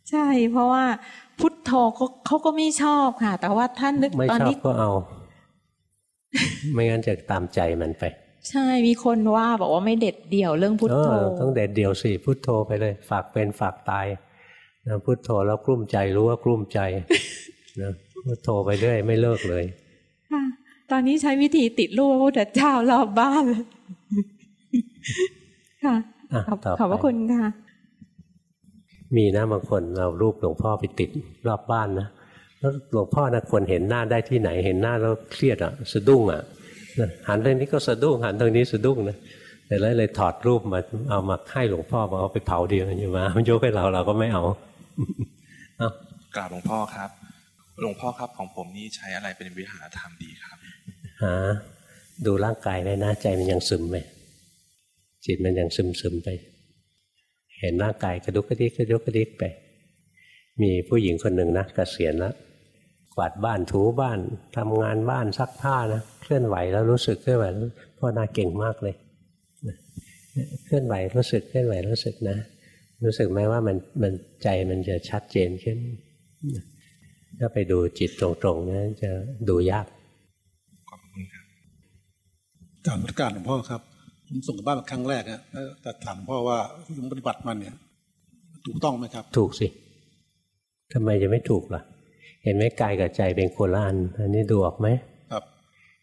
ใช่เพราะว่าพุทโธเขาเขาก็ไม่ชอบค่ะ แต่ว่าท่านนึกไม่ตอนชอบนี้ก็เอา ไม่งั้นจะตามใจมันไป ใช่มีคนว่าบอกว่าไม่เด็ดเดี่ยวเรื่องพุทเอโธอต้องเด็ดเดียวสิพุทโธไปเลย ฝากเป็นฝากตายนะพุทโธแล้วกลุ้มใจรู้ว่ากลุ้มใจนะพุทโธไปเรื่อยไม่เลิกเลยค่ะตอนนี้ใช้วิธีติดรูปพระพุทธเจ้ารอบบ้านเลยค่ะอะขอบต่อขอบพระไปคุณค่ะ มีนะบางคนเรารูปหลวงพ่อไปติดรอบบ้านนะแล้วหลวงพ่อนะควรเห็นหน้าได้ที่ไหนเห็นหน้าแล้วเครียดอะสะดุ้งอะ นะหันทางนี้ก็สะดุ้งหันทางนี้สะดุ้งนะแต่เลยเลยถอดรูปมาเอามาให้หลวงพ่อบอกเอาไปเผาเดีมันอยู่มามันยกให้เราเราก็ไม่เอาเอากราบหลวงพ่อครับ หลวงพ่อครับของผมนี่ใช้อะไรเป็นวิหารธรรมดีครับหาดูร่างกายไว้นะ ใจมันยังซึมไปจิตมันยังซึมซึมไป เห็นร่างกายกระดุกกระดิกกระดุกกระดิกไป มีผู้หญิงคนหนึ่งนะเกษียณแล้ว วาดบ้านถูบ้านทำงานบ้านซักผ้านะเคลื่อนไหวแล้วรู้สึกเคลื่อนไหวแล้วพ่อนาเก่งมากเลยเคลื่อนไหวรู้สึกเคลื่อนไหวรู้สึกนะ รู้สึกไหมว่ามันมันใจมันจะชัดเจนขึ้นถ้าไปดูจิตตรงๆนะจะดูยากขอบคุณครับกรารประกาศหลวงพ่อครับผมส่งกลับบ้านครั้งแรกอะแล้วแต่ถามหลวงพ่อว่าที่ผมปฏิบัติมันเนี่ย ถูกต้องไหมครับ ถูกสิทำไมจะไม่ถูกล่ะ เห็นไหมกายกับใจเป็นคนละอัน อันนี้ดูออกไหมครับ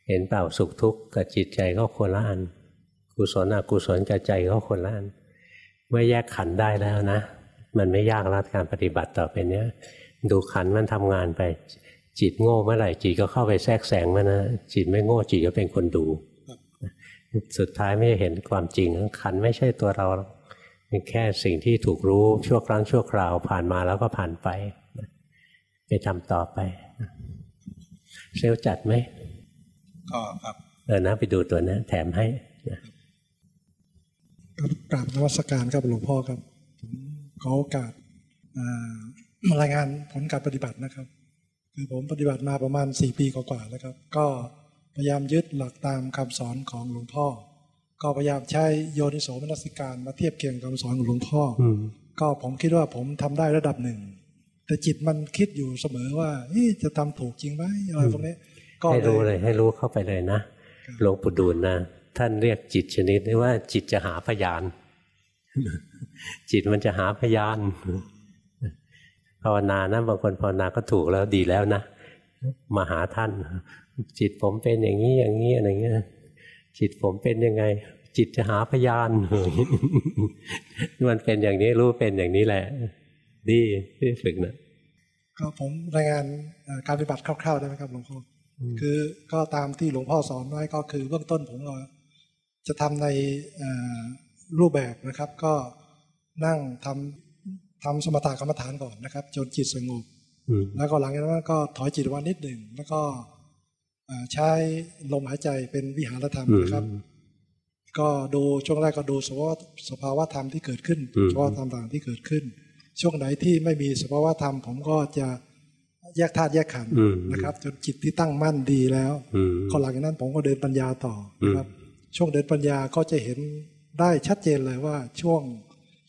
เห็นเปล่าสุขทุกข์กับจิตใจก็คนละอัน กุศลอกุศลกับใจก็คนละอัน เมื่อแยกขันธ์ได้แล้วนะ มันไม่ยากแล้วการปฏิบัติต่อไปเนี้ยดูขันธ์มันทำงานไป จิตโง่เมื่อไหร่จิตก็เข้าไปแทรกแซงมันนะจิตไม่โง่จิตก็เป็นคนดูสุดท้ายไม่เห็นความจริงขันธ์ไม่ใช่ตัวเราหรอกเป็นแค่สิ่งที่ถูกรู้ชั่วครั้งชั่วคราวผ่านมาแล้วก็ผ่านไป ไปทำต่อไป เซลลจัดไหมก็ครับ เออนะไปดูตัวนะแถมให้นะครับกราบนวัสการครับหลวงพ่อครับผมขอโอกาสอ่ามารายงานผลการปฏิบัตินะครับ คือผมปฏิบัติมาประมาณสี่ปีกว่าๆแล้วครับ ก็พยายามยึดหลักตามคำสอนของหลวงพ่อ ก็พยายามใช้โยนิโสมนสิการมาเทียบเคียงคำสอนของหลวงพ่อออืมก็ผมคิดว่าผมทำได้ระดับหนึ่ง แต่จิตมันคิดอยู่เสมอว่าเอ๊ะจะทำถูกจริงไหมอะไรพวกนี้ก็ให้เลรู้ยเลยให้รู้เข้าไปเลยนะหลวงปู่ดูลนะท่านเรียกจิตชนิดนี้ว่าจิตจะหาพยาน จิตมันจะหาพยานภาวนานะบางคนภาวนาก็ถูกแล้วดีแล้วนะมาหาท่าน จิตผมเป็นอย่างนี้อย่างนี้อะไรเงี้ยจิตผมเป็นยังไง จิตจะหาพยานมันเป็นอย่างนี้รู้เป็นอย่างนี้แหละ ดีที่ฝึกนะก็ผมรายงานเอ่อการปฏิบัติคร่าวๆได้ไหมครับหลวงพ่ออคือก็ตามที่หลวงพ่อสอนไว้ก็คือเบื้องต้นผมก็จะทำในเอ่อรูปแบบนะครับ ก็นั่งทำทำสมถะกรรมฐานก่อนนะครับ จนจิตสงบอืมแล้วก็หลังจากนั้นก็ถอยจิตออกมานิดหนึ่งแล้วก็เอ่อใช้ลมหายใจเป็นวิหารธรรมนะครับ ก็ดูช่วงแรกก็ดูสภาวะสภาวะธรรมที่เกิดขึ้นอืมสภาวะธรรมต่างๆที่เกิดขึ้น ช่วงไหนที่ไม่มีสภาวะธรรม ผมก็จะแยกธาตุแยกขันธ์อืมนะครับ จนจิตที่ตั้งมั่นดีแล้วอืมก็หลังจากนั้นผมก็เดินปัญญาต่อนะครับ ช่วงเดินปัญญาก็จะเห็นได้ชัดเจนเลยว่าช่วง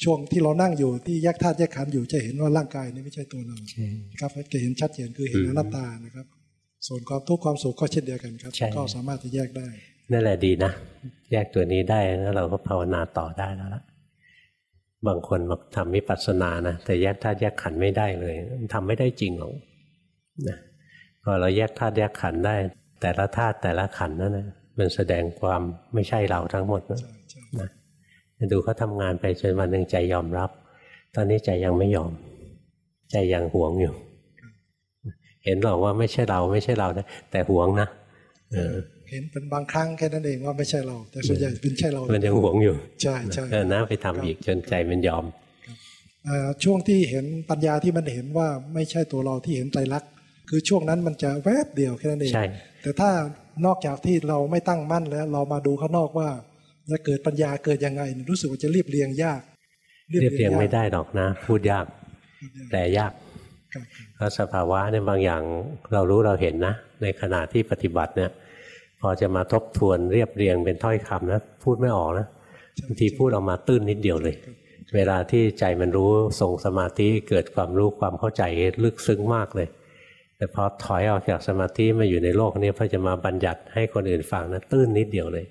ช่วงที่เรานั่งอยู่ที่แยกธาตุแยกขันธ์อยู่จะเห็นว่าร่างกายนี้ไม่ใช่ตัวเราใช่ครับจะเห็นชัดเจนคือเห็นอืมอนัตตานะครับ ส่วนความทุกข์ความสุขก็เช่นเดียวกันครับใช่ก็สามารถจะแยกได้นั่นแหละดีนะ แยกตัวนี้ได้แล้วเราก็ภาวนาต่อได้แล้วล่ะ บางคนบอกทำวิปัสสนานะแต่แยกธาตุแยกขันธ์ไม่ได้เลยทำไม่ได้จริงหรอกนะพอเราแยกธาตุแยกขันธ์ได้ แต่ละธาตุแต่ละขันธ์นั่นนะมันแสดงความไม่ใช่เราทั้งหมดนะใช่ใช่นะดูเขาทำงานไปจนวันหนึ่งใจยอมรับ ตอนนี้ใจยังไม่ยอม ใจยังหวงอยู่ เห็นหรอกว่าไม่ใช่เราไม่ใช่เรานะแต่หวงนะเออ เห็นเป็นบางครั้งแค่นั้นเองว่าไม่ใช่เรา แต่ส่วนใหญ่เป็นใช่เรา มันยังหวงอยู่ ใช่ใช่เออนะไปทำอีกจนใจมันยอมเอ่อช่วงที่เห็นปัญญาที่มันเห็นว่าไม่ใช่ตัวเราที่เห็นไตรลักษณ์คือช่วงนั้นมันจะแวบเดียวแค่นั้นเองใช่แต่ถ้านอกจากที่เราไม่ตั้งมั่นแล้ว เรามาดูข้างนอกว่าจะเกิดปัญญาเกิดยังไงเนี่ยรู้สึกว่าจะเรียบเรียงยากเรียบเรียงไม่ากได้หรอกนะ พูดยาก แต่ยากครับเพราะสภาวะเนี่ยบางอย่างเรารู้เราเห็นนะ ในขณะที่ปฏิบัติเนี่ย พอจะมาทบทวนเรียบเรียงเป็นถ้อยคำนะพูดไม่ออกนะบางทีพูดออกมาตื้นนิดเดียวเลย เวลาที่ใจมันรู้ทรงสมาธิเกิดความรู้ความเข้าใจลึกซึ้งมากเลย แต่พอถอยออกจากสมาธิมาอยู่ในโลกนี้พอจะมาบัญญัติให้คนอื่นฟังนะตื้นนิดเดียวเลย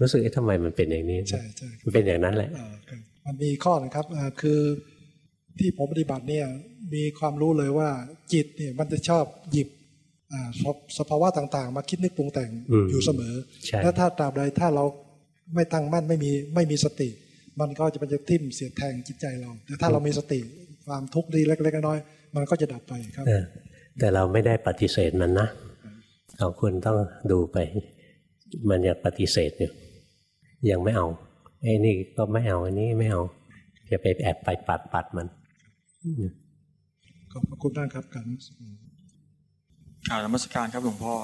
รู้สึกเอ๊ะทำไมมันเป็นอย่างนี้ใช่ใช่มันเป็นอย่างนั้นแหละอ่าครับมันมีข้อนะครับอ่าคือที่ผมปฏิบัติเนี่ยมีความรู้เลยว่าจิตเนี่ยมันจะชอบหยิบอ่า สภสภาวะต่างๆ มาคิดนึกปรุงแต่งอืมอยู่เสมอใช่และถ้าตราบใดถ้าเราไม่ตั้งมั่นไม่มีไม่มีสติ มันก็จะเป็นจะทิ่มเสียดแทงจิตใจเรา แต่ถ้าเรามีสติความทุกข์ดีเล็กๆน้อยๆมันก็จะดับไปครับเออแต่เราไม่ได้ปฏิเสธมันนะของคุณต้องดูไป มันยังปฏิเสธอยู่ยังไม่เอาไอ้นี่ก็ไม่เอาอันนี้ไม่เอาจะไปแอบไปปัดปัดมันอืมขอบพระคุณมากครับกา รกราบนมัสการครับหลวงพ่อ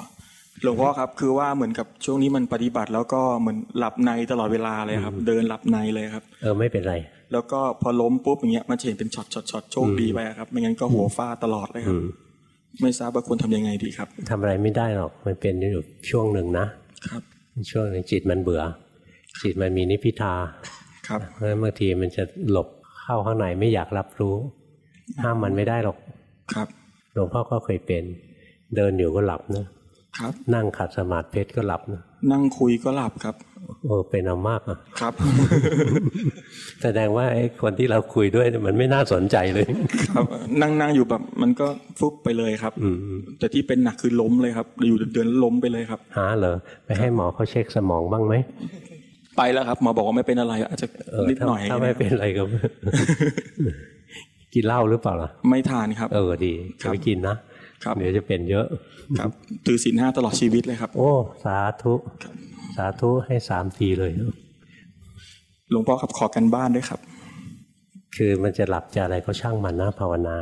หลวงพ่อครับ คือว่าเหมือนกับช่วงนี้มันปฏิบัติ แล้วก็เหมือนหลับในตลอดเวลาเลยครับ เดินหลับในเลยครับ เออไม่เป็นไร แล้วก็พอล้มปุ๊บอย่างเงี้ยมันจะเห็นเป็นช็อตช็อตช็อตโชคดีไปอะครับ ไม่งั้นก็หัวฟาดตลอดเลยครับอืมไม่ทราบว่าควรทำยังไงดีครับทำอะไรไม่ได้หรอก มันเป็นอยู่ช่วงหนึ่งนะครับ ช่วงหนึ่งจิตมันเบื่อ จิตมันมีนิพพิทา ครับเพราะฉะนั้นบางทีมันจะหลบเข้าข้างในไม่อยากรับรู้ ห้ามมันไม่ได้หรอก ครับ หลวงพ่อก็เคยเป็น เดินอยู่ก็หลับนะครับ นั่งขัดสมาธิเพชรก็หลับนะนั่งคุยก็หลับครับโอ้เป็นเอามากอะครับ แสดงว่าไอ้คนที่เราคุยด้วยเนี่ยมันไม่น่าสนใจเลย ครับ นั่งนั่งอยู่แบบ มันก็ฟุบไปเลยครับอืมแต่ที่เป็นหนักคือล้มเลยครับ อยู่เดินล้มไปเลยครับหาเหรอไปให้หมอเขาเช็คสมองบ้างไหมไปแล้วครับหมอบอกว่าไม่เป็นอะไร อาจจะเออนิดถ้าหน่อยถ้าไม่เป็นอะไรก็กินเหล้าหรือเปล่าล่ะไม่ทานครับ เออดีครัจะบไปกินนะ ครับเดี๋ยวจะเป็นเยอะครับถือศีลห้าตลอดชีวิตเลยครับ โอ้ สาธุสาธุให้สามทีเลยหลวงพ่อครับขอกันบ้านด้วยครับ คือมันจะหลับจะอะไรก็ช่างมันนะภาวนา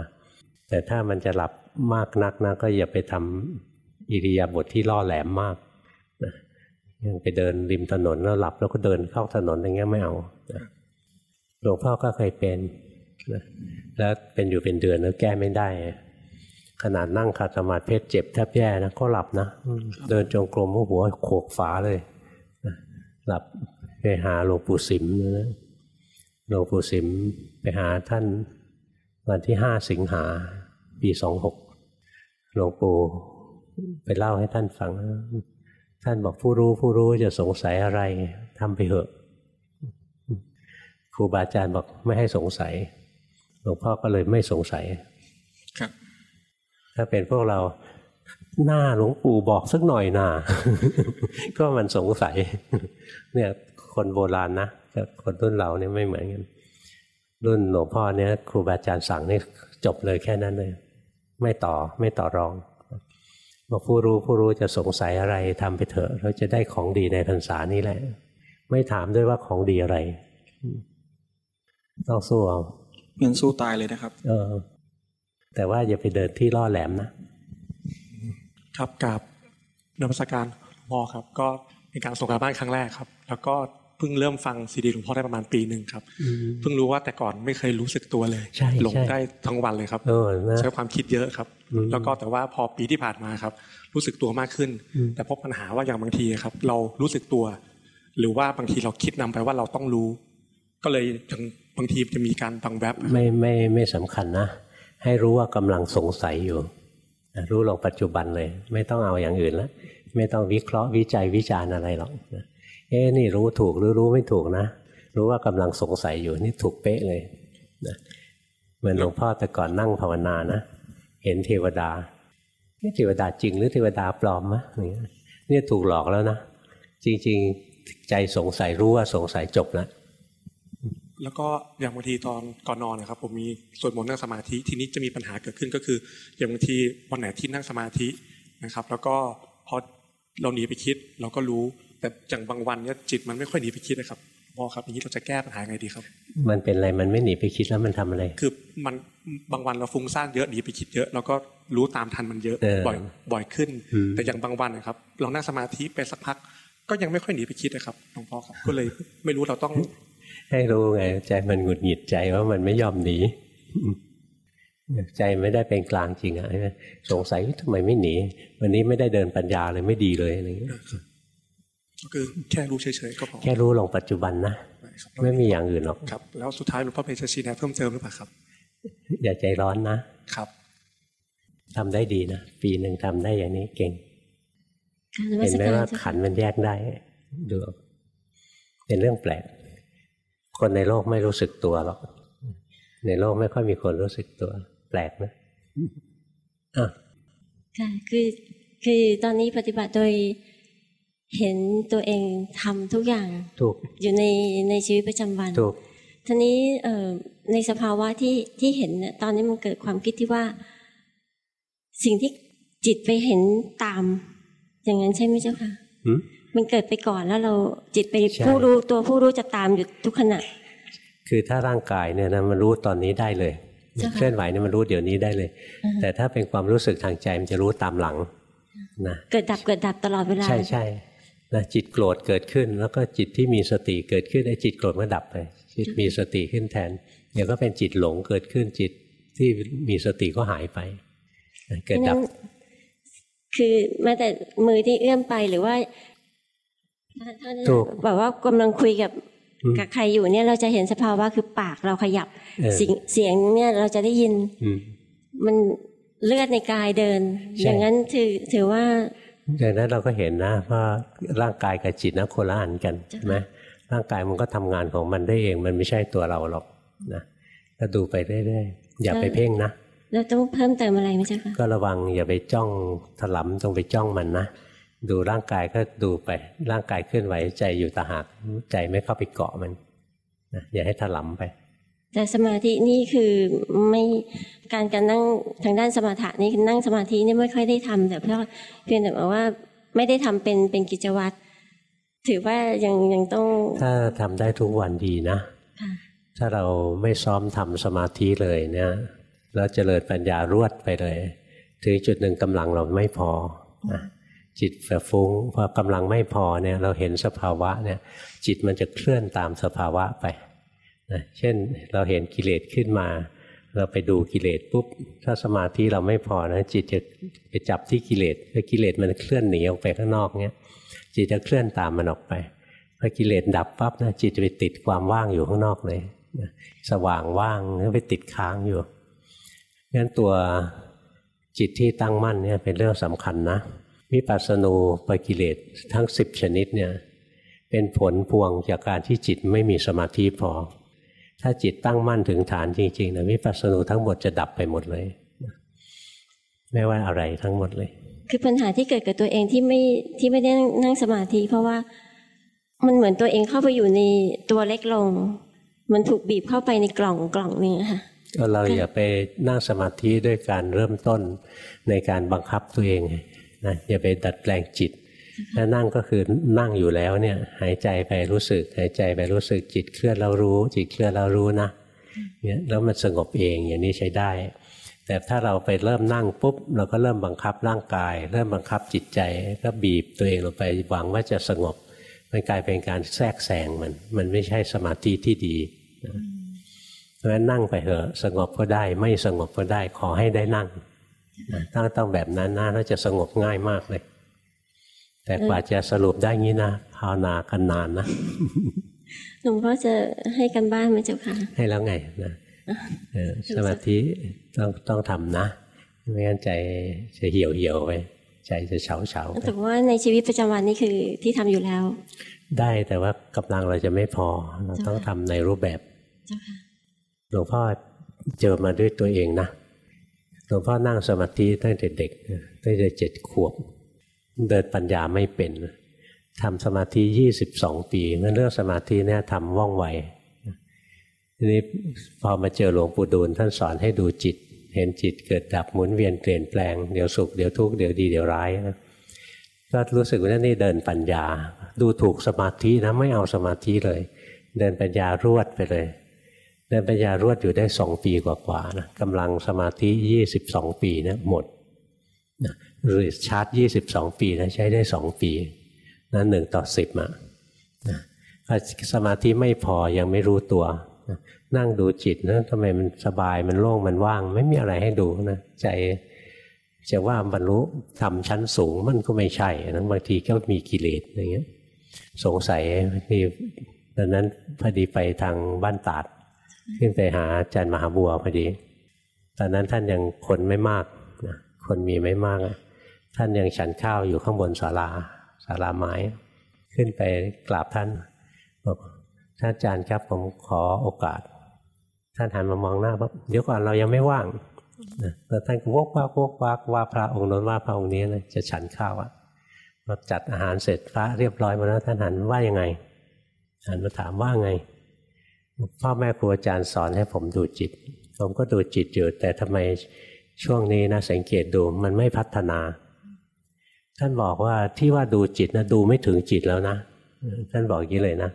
แต่ถ้ามันจะหลับมากนักนะก็อย่าไปทำอิริยาบถทที่ล่อแหลมมากนะยังไปเดินริมถนนแล้วหลับแล้วก็เดินเข้าถนนอย่างเงี้ยไม่เอานะหลวงพ่อก็เคยเป็นนะแล้วเป็นอยู่เป็นเดือนแล้วแก้ไม่ได้ ขนาดนั่งขัดสมาธิเพชรเจ็บแทบแย่นะก็หลับนะเดินจงกรมหัวโขกฝาเลยหลับไปหาหลวงปู่สิมนะหลวงปู่สิมไปหาท่านวันที่ห้าสิงหาปีสองหกหลวงปู่ไปเล่าให้ท่านฟัง ท่านบอกผู้รู้ผู้รู้จะสงสัยอะไรทำไปเถอะครูบาอาจารย์บอกไม่ให้สงสัย หลวงพ่อก็เลยไม่สงสัย ครับ ถ้าเป็นพวกเราหน้าหลวงปู่บอกสักหน่อยน่าก็มันสงสัย เนี่ยคนโบราณนะกับคนรุ่นเราเนี่ยไม่เหมือนกันรุ่นหลวงพ่อเนี่ยครูบาอาจารย์สั่งนี่จบเลยแค่นั้นเลย ไม่ต่อไม่ต่อรองบอกผู้รู้ผู้รู้จะสงสัยอะไรทำไปเถอะเราจะได้ของดีในพรรษานี้แหละ ไม่ถามด้วยว่าของดีอะไร ต้องสู้เอาเงินสู้ตายเลยนะครับ เออ แต่ว่าอย่าไปเดินที่ล่อแหลมนะ ครับกับนมัสการหลวงพ่อครับ ก็เป็นการส่งการบ้านครั้งแรกครับ แล้วก็เพิ่งเริ่มฟังซีดีหลวงพ่อได้ประมาณปีหนึ่งครับอืมเพิ่งรู้ว่าแต่ก่อนไม่เคยรู้สึกตัวเลยใช่หลงใช่ได้ทั้งวันเลยครับเออนะใช้ความคิดเยอะครับอืมแล้วก็แต่ว่าพอปีที่ผ่านมาครับ รู้สึกตัวมากขึ้นอืมแต่พบปัญหาว่าอย่างบางทีครับ เรารู้สึกตัว หรือว่าบางทีเราคิดนำไปว่าเราต้องรู้ ก็เลยยังบางทีจะมีการบังแวบไม่ไม่ไม่สำคัญนะ ให้รู้ว่ากำลังสงสัยอยู่รู้ลงปัจจุบันเลย ไม่ต้องเอาอย่างอื่นแล้วไม่ต้องวิเคราะห์วิจัยวิจารณ์อะไรหรอกเอ๊นี่รู้ถูกหรือรู้ไม่ถูกนะ รู้ว่ากำลังสงสัยอยู่นี่ถูกเป๊ะเลยนะเหมือนหลวงพ่อแต่ก่อนนั่งภาวนานะเห็นเทวดานี่เทวดาจริงหรือเทวดาปลอมมะอย่างเนี่ยถูกหลอกแล้วนะจริง ๆ ใจสงสัยรู้ว่าสงสัยจบแล้ว แล้วก็อย่างบางทีตอนก่อนนอนนะครับผมมีสวดมนต์นั่งสมาธิทีนี้จะมีปัญหาเกิดขึ้นก็คือ อย่างบางทีวันไหนที่นั่งสมาธินะครับ แล้วก็พอเราหนีไปคิดเราก็รู้ แต่อย่างบางวันเนี่ยจิตมันไม่ค่อยหนีไปคิดนะครับพ่อครับอย่างนี้เราจะแก้ปัญหาไงดีครับ มันเป็นอะไรมันไม่หนีไปคิดแล้วมันทำอะไร คือมันบางวันเราฟุ้งซ่านเยอะหนีไปคิดเยอะแล้วก็รู้ตามทันมันเยอะเออบ่อยบ่อยขึ้นอืมแต่อย่างบางวันนะครับเรานั่งสมาธิไปสักพักก็ยังไม่ค่อยหนีไปคิดนะครับหลวงพ่อครับก็เลยไม่รู้เราต้อง ให้รู้ไงใจมันหงุดหงิดใจว่ามันไม่ยอมหนีใจไม่ได้เป็นกลางจริงอะใช่ไหมสงสัยว่าทำไมไม่หนี วันนี้ไม่ได้เดินปัญญาเลยไม่ดีเลยอะไรอย่างเงี้ยก็คือแค่รู้เฉยๆก็พอแค่รู้ลงปัจจุบันนะครับไม่มีอย่างอื่นหรอกครับ แล้วสุดท้ายหลวงพ่อเป็นจะชี้แนะเพิ่มเติมหรือเปล่าครับ อย่าใจร้อนนะครับทำได้ดีนะปีหนึ่งทำได้อย่างนี้เก่งกรนเห็นไหมกรว่าจ้ะขันธ์มันแยกได้ดูเอาเป็นเรื่องแปลก คนในโลกไม่รู้สึกตัวหรอกในโลกไม่ค่อยมีคนรู้สึกตัว แปลกนะอะค่ะคือคือตอนนี้ปฏิบัติโดยเห็นตัวเองทำทุกอย่างถูกอยู่ในในชีวิตประจำวันถูกทีนี้เอ่อในสภาวะที่ที่เห็นเนี่ยตอนนี้มันเกิดความคิดที่ว่า สิ่งที่จิตไปเห็นตาม อย่างนั้นใช่ไหมเจ้าค่ะหื มมันเกิดไปก่อนแล้วเราจิตไปใช่ผู้รู้ตัวผู้รู้จะตามอยู่ทุกขณะ คือถ้าร่างกายเนี่ยนะมันรู้ตอนนี้ได้เลยเจ้าค่ะเคลื่อนไหวเนี่ยมันรู้เดี๋ยวนี้ได้เลยอ่าแต่ถ้าเป็นความรู้สึกทางใจมันจะรู้ตามหลังนะเกิดดับเกิดดับตลอดเวลา ใช่ใช่นะจิตโกรธเกิดขึ้น แล้วก็จิตที่มีสติเกิดขึ้นไอ้จิตโกรธก็ดับไป จิตมีสติขึ้นแทนเดี๋ยวก็เป็นจิตหลงเกิดขึ้นจิตที่มีสติก็หายไปนะเกิดดับนั้นคือแม้แต่มือที่เอื้อมไปหรือว่า ถูกแบบว่ากำลังคุยกับอืมกับใครอยู่เนี่ยเราจะเห็นสภาวะคือปากเราขยับเออเสียงเสียงเนี่ยเราจะได้ยินอืมมันเลือดในกายเดินใช่อย่างนั้นถือถือว่าดังนั้นเราก็เห็นนะว่าร่างกายกับจิตนะคนละอันกันใช่ไหมร่างกายมันก็ทำงานของมันได้เอง มันไม่ใช่ตัวเราหรอกนะก็ดูไปเรื่อยๆอย่าไปเพ่งนะเราต้องเพิ่มเติมอะไรไหมเจ้าคะก็ระวังอย่าไปจ้องถลำตรงไปจ้องมันนะ ดูร่างกายก็ดูไป ร่างกายเคลื่อนไหวใจอยู่ตางหากใจไม่เข้าไปเกาะมันนะอย่าให้ถลำไป แต่สมาธินี่คือไม่การการนั่งทางด้านสมาธินี่คือนั่งสมาธินี่ไม่ค่อยได้ทำแต่เพื่อเพียงแต่ว่าไม่ได้ทำเป็นเป็นกิจวัตรถือว่ายังยังต้อง ถ้าทำได้ทุกวันดีนะค่ะถ้าเราไม่ซ้อมทำสมาธิเลยเนี่ยแล้วเจริญปัญญารวดไปเลย ถึงจุดหนึ่งกำลังเราไม่พอนะ จิตแบบฟุ้งพอกำลังไม่พอเนี่ยเราเห็นสภาวะเนี่ยจิตมันจะเคลื่อนตามสภาวะไปนะเช่นเราเห็นกิเลสขึ้นมา เราไปดูกิเลสปุ๊บถ้าสมาธิเราไม่พอนะจิตจะไปจับที่กิเลสแล้วกิเลสมันเคลื่อนหนีออกไปข้างนอกเนี่ยจิตจะเคลื่อนตามมันออกไปพอกิเลสดับปั๊บนะจิตจะไปติดความว่างอยู่ข้างนอกเลยสว่างว่างแล้วไปติดค้างอยู่งั้นตัวจิตที่ตั้งมั่นเนี่ยเป็นเรื่องสำคัญนะ วิปัสสนูปกิเลสทั้งสิบชนิดเนี่ยเป็นผลพวงจากการที่จิตไม่มีสมาธิพอ ถ้าจิตตั้งมั่นถึงฐานจริงๆนะวิปัสสนูทั้งหมดจะดับไปหมดเลยนะไม่ว่าอะไรทั้งหมดเลย คือปัญหาที่เกิดกับตัวเองที่ไม่ที่ไม่ได้นั่งสมาธิ เพราะว่ามันเหมือนตัวเองเข้าไปอยู่ในตัวเล็กลง มันถูกบีบเข้าไปในกล่องกล่องหนึงอะค่ะก็เราอย่าไปนั่งสมาธิด้วยการเริ่มต้นในการบังคับตัวเอง นะอย่าไปดัดแปลงจิตถ้านั่งก็คือนั่งอยู่แล้วเนี่ยหายใจไปรู้สึก หายใจไปรู้สึกจิตเคลื่อนแล้วรู้ จิตเคลื่อนแล้วรู้นะเนี่ยแล้วมันสงบเองอย่างนี้ใช้ได้ แต่ถ้าเราไปเริ่มนั่งปุ๊บ เราก็เริ่มบังคับร่างกาย เริ่มบังคับจิตใจก็บีบตัวเองลงไปหวังว่าจะสงบมันกลายเป็นการแทรกแซงมัน มันไม่ใช่สมาธิที่ดีนะเพราะฉะนั้นนั่งไปเถอะสงบก็ได้ ไม่สงบก็ได้ขอให้ได้นั่งนะ ต้องต้องแบบนั้นนะแล้วจะสงบง่ายมากเลย แต่กว่าจะสรุปได้งี้นะภาวนากันนานนะหลวงพ่อจะให้กันบ้านไหมเจ้าค่ะ ให้แล้วไงนะเออสมาธิต้องต้องทำนะ ไม่งั้นใจจะเหี่ยวเหี่ยวไปใจจะเฉาเฉาไปแต่ว่าในชีวิตประจำวันนี่คือที่ทำอยู่แล้ว ได้แต่ว่ากำลังเราจะไม่พอ เราต้องทำในรูปแบบเจ้าค่ะหลวงพ่อเจอมาด้วยตัวเองนะ หลวงพ่อนั่งสมาธิตั้งแต่เด็กตั้งแต่เจ็ดขวบ เดินปัญญาไม่เป็นทำสมาธิยี่สิบสองปีงั้นเรื่องสมาธิเนี่ยทำว่องไวทีนี้พอมาเจอหลวงปู่ดูลท่านสอนให้ดูจิต เห็นจิตเกิดดับหมุนเวียนเปลี่ยนแปลงเดี๋ยวสุขเดี๋ยวทุกข์เดี๋ยวดีเดี๋ยวร้ายนะก็รู้สึกว่านี่เดินปัญญา ดูถูกสมาธินะไม่เอาสมาธิเลย เดินปัญญารวดไปเลย เดินปัญญารวดอยู่ได้สองปีกว่าๆนะกำลังสมาธิยี่สิบสองปีนะหมดนะหรือชาร์จยี่สิบสองปีนะใช้ได้สองปีนะหนึ่งต่อสิบอะนะสมาธิไม่พอยังไม่รู้ตัวนะนั่งดูจิตนะทำไมมันสบายมันโล่งมันว่าง ไม่มีอะไรให้ดูนะใจจะว่าบรรลุทำชั้นสูงมันก็ไม่ใช่นะบางทีก็มีกิเลสอย่างเงี้ย สงสัยที่ตอนนั้นพอดีไปทางบ้านตาด ขึ้นไปหาอาจารย์มหาบัวพอดี ตอนนั้นท่านยังคนไม่มากนะคนมีไม่มากอะท่านยังฉันข้าวอยู่ข้างบนศาลาศาลาไม้ ขึ้นไปกราบท่านบอกท่านอาจารย์ครับผมขอโอกาส ท่านหันมามองหน้าปั๊บเดี๋ยวก่อนเรายังไม่ว่างแล้วท่านก็วกวักวกวักว่าพระองค์นั้นว่าพระองค์นี้เลยจะฉันข้าวอะพอจัดอาหารเสร็จพระเรียบร้อยมาแล้วท่านหันว่ายังไงหันมาถามว่าไง พ่อแม่ครูอาจารย์สอนให้ผมดูจิต ผมก็ดูจิตอยู่ แต่ทำไมช่วงนี้นะสังเกตดูมันไม่พัฒนา ท่านบอกว่าที่ว่าดูจิตนะดูไม่ถึงจิตแล้วนะ ท่านบอกอย่างนี้เลยนะ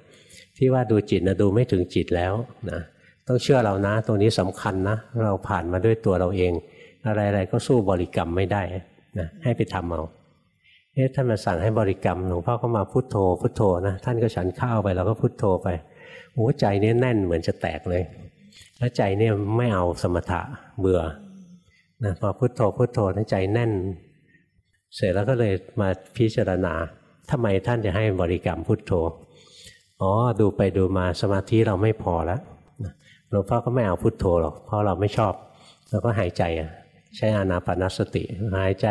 ที่ว่าดูจิตนะดูไม่ถึงจิตแล้วนะต้องเชื่อเรานะ ตรงนี้สำคัญนะ เราผ่านมาด้วยตัวเราเอง อะไรๆก็สู้บริกรรมไม่ได้นะให้ไปทำเอาเอ๊ะท่านมาสั่งให้บริกรรมหลวงพ่อก็มาพุโทโธพุโทโธนะท่านก็ฉันข้าวไปเราก็พุโทโธไป โอ้ใจเนี่ยแน่นเหมือนจะแตกเลย แล้วใจเนี่ยไม่เอาสมถะเบื่อนะพอพุโทโธพุโทโธนใจแน่น เสร็จแล้วก็เลยมาพิจารณาทำไมท่านจะให้บริกรรมพุโทโธอ๋อดูไปดูมาสมาธิเราไม่พอแล้วหลวงพ่อก็ไม่เอาพุโทโธหรอกเพราะเราไม่ชอบเราก็หายใจ ใช้อานาปนสติหายใจ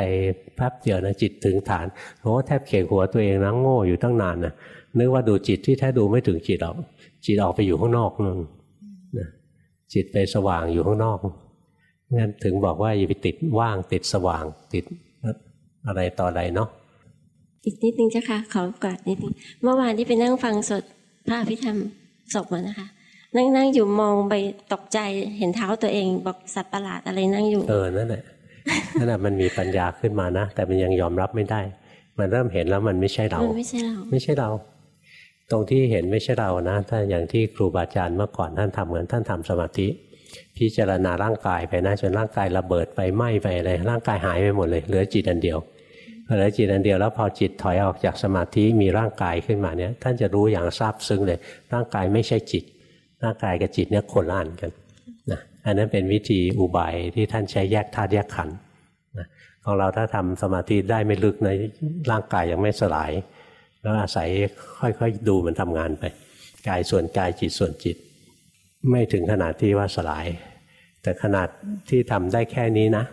แป๊บเดียวนะจิตถึงฐานโอ้แทบเข่งหัวตัวเองนะโง่อยู่ตั้งนานนะนึกว่าดูจิตที่แท้ดูไม่ถึงจิตหรอกจิตออกไปอยู่ข้างนอกนั่นะจิตไปสว่างอยู่ข้างนอกงั้นถึงบอกว่าอย่าไปติดว่างติดสว่างติดอะไรต่ออะไรเนาะอีกนิดนึงเจ้าค่ะขอกาดนิดนึงเมื่อวานที่ไปนั่งฟังสดพระพิธรรมศพมานะคะ นั่งนั่งอยู่มองไปตกใจเห็นเท้าตัวเองบอกสัตว์ประหลาดอะไรนั่งอยู่ เออนั่นแหละนั่นแหละมันมีปัญญาขึ้นมานะ แต่มันยังยอมรับไม่ได้ มันเริ่มเห็นแล้วมันไม่ใช่เรา ไม่ใช่เรา ไม่ใช่เรา ตรงที่เห็นไม่ใช่เรานะ ถ้าอย่างที่ครูบาอาจารย์เมื่อก่อนท่านทำเหมือนท่านทำสมาธิ พิจารณาร่างกายไปนะจนร่างกายระเบิดไปไหม้ไปอะไรร่างกายหายไปหมดเลยเหลือจิตอันเดียวเหลือจิตอันเดียวแล้วพอจิตถอยออกจากสมาธิมีร่างกายขึ้นมาเนี่ยท่านจะรู้อย่างซาบซึ้งเลย ร่างกายไม่ใช่จิต ร่างกายกับจิตเนี่ยคนละอันกันนะอันนั้นเป็นวิธีอุบายที่ท่านใช้แยกธาตุแยกขันธ์ของเราถ้าทำสมาธิได้ไม่ลึกในร่างกายยังไม่สลาย แล้วอาศัยค่อยๆดูมันทำงานไป กายส่วนกายจิตส่วนจิต ไม่ถึงขนาดที่ว่าสลาย แต่ขนาดที่ทำได้แค่นี้นะ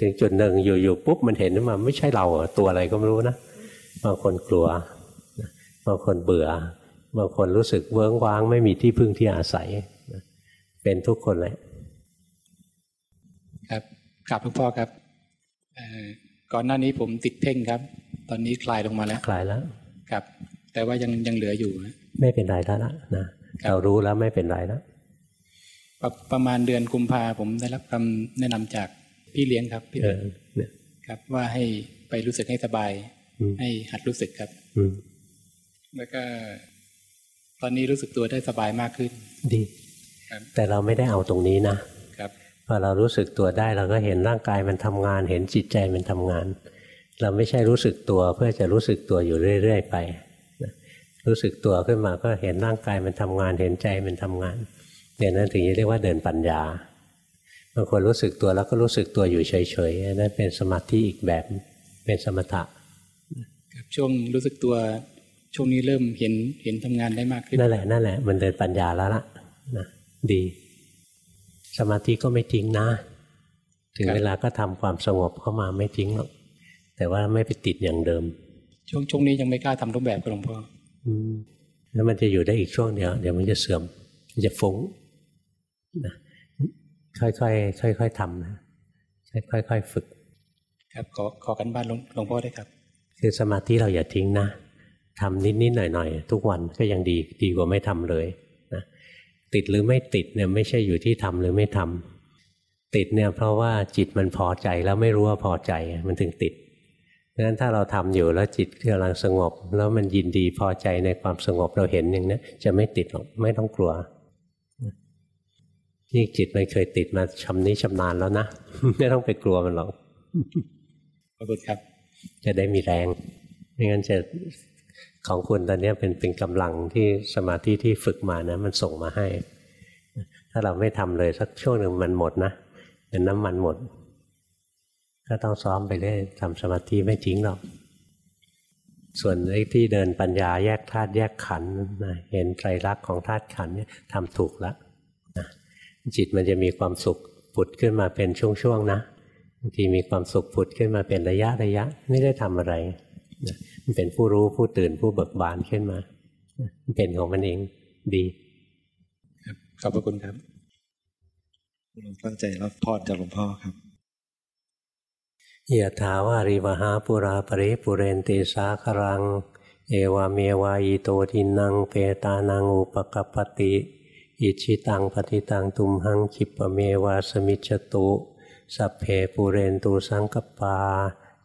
ถึงจุดหนึ่งอยู่ๆปุ๊บมันเห็นว่ามันไม่ใช่เราตัวอะไรก็ไม่รู้นะบางคนกลัวบางคนเบื่อ บางคนรู้สึกเวิ้งว้าง ไม่มีที่พึ่งที่อาศัย เป็นทุกคนเลยครับกลับหลวงพ่อครับก่อนหน้านี้ผมติดเพ่งครับ ตอนนี้คลายลงมาแล้วคลายแล้วครับ แต่ว่ายังยังเหลืออยู่ไม่เป็นไรแล้วนะนะเรารู้แล้วไม่เป็นไรแล้วประมาณเดือนกุมภาผมได้รับคำแนะนำจากพี่เลี้ยงครับพี่เครับ ว่าให้ไปรู้สึกให้สบาย ให้หัดรู้สึกครับแล้วก็ต อนนี้รู้สึกตัวได้สบายมากขึ้น ดีแต่เราไม่ได้เอาตรงนี้นะครับพอเรารู้สึกตัวได้เราก็เห็นร่างกายมันทำงาน เห็นจิตใจมันทำงาน เราไม่ใช่รู้สึกตัวเพื่อจะรู้สึกตัวอยู่เรื่อย ๆ ไปรู้สึกตัวขึ้นมาก็เห็นร่างกายมันทำงาน เห็นใจมันทำงานเนี่ยนั้นถึงจะเรียกว่าเดินปัญญาบางคนรู้สึกตัวแล้วก็รู้สึกตัวอยู่เฉยๆนั่นเป็นสมาธิอีกแบบเป็นสมถะครับช่วงรู้สึกตัว ช่วงนี้เริ่มเห็นเห็นทำงานได้มากขึ้นนั่นแหละนั่นแหละมันเดินปัญญาแล้วล่ะนะดี สมาธิก็ไม่ทิ้งนะ ถึงเวลาก็ทำความสงบเข้ามาไม่ทิ้งหรอกแต่ว่าไม่ไปติดอย่างเดิม ช่วงช่วงนี้ยังไม่กล้าทำรูปแบบกับหลวงพ่ออืมแล้วมันจะอยู่ได้อีกช่วงเดียวเดี๋ยวมันจะเสื่อมมันจะฟุ้งนะค่อยๆค่อยๆทำนะค่อยๆฝึก ครับขอขอกันบ้านหลวงพ่อได้ครับ คือสมาธิเราอย่าทิ้งนะ ทำนิดๆหน่อยๆ ทุกวันก็ยังดีดีกว่าไม่ทำเลยนะติดหรือไม่ติดเนี่ยไม่ใช่อยู่ที่ทำหรือไม่ทำติดเนี่ยเพราะว่าจิตมันพอใจแล้วไม่รู้ว่าพอใจมันถึงติดดังนั้นถ้าเราทำอยู่แล้วจิตกำลังสงบ แล้วมันยินดีพอใจในความสงบเราเห็นอย่างนี้จะไม่ติดหรอกไม่ต้องกลัวนี่จิตมันเคยติดมาชำนี้ชำนาญแล้วนะไม่ต้องไปกลัวมันหรอกขอบคุณครับ จะได้มีแรง ไม่งั้นจะ ของคุณตอนนี้เป็นเป็นกำลังที่สมาธิที่ฝึกมานะ มันส่งมาให้ ถ้าเราไม่ทำเลยสักช่วงหนึ่งมันหมดนะเป็นน้ำมันหมด ก็ต้องซ้อมไปเรื่อยทำสมาธิไม่ทิ้งหรอกส่วนไอ้ที่เดินปัญญาแยกธาตุแยกขันธ์เห็นไตรลักษณ์ของธาตุขันเนี่ยทำถูกแล้วจิตมันจะมีความสุขผุดขึ้นมาเป็นช่วงๆนะบางทีมีความสุขผุดขึ้นมาเป็นระยะระยะ ไม่ได้ทำอะไรมัน เป็นผู้รู้ผู้ตื่นผู้เบิกบานขึ้นมามันเป็นของมันเองดี ครับขอบพระคุณครับหลวงตั้งใจรับพรจากหลวงพ่อครับยะถาวาริวหาปุราปริปุเรนติสาครัง เอวเมวายโตทินังเปตานังอุปกปติ อิชิตังปฏิตังตุมหังคิปเมวาสมิจตุ สัพเพปุเรนตุสังกปา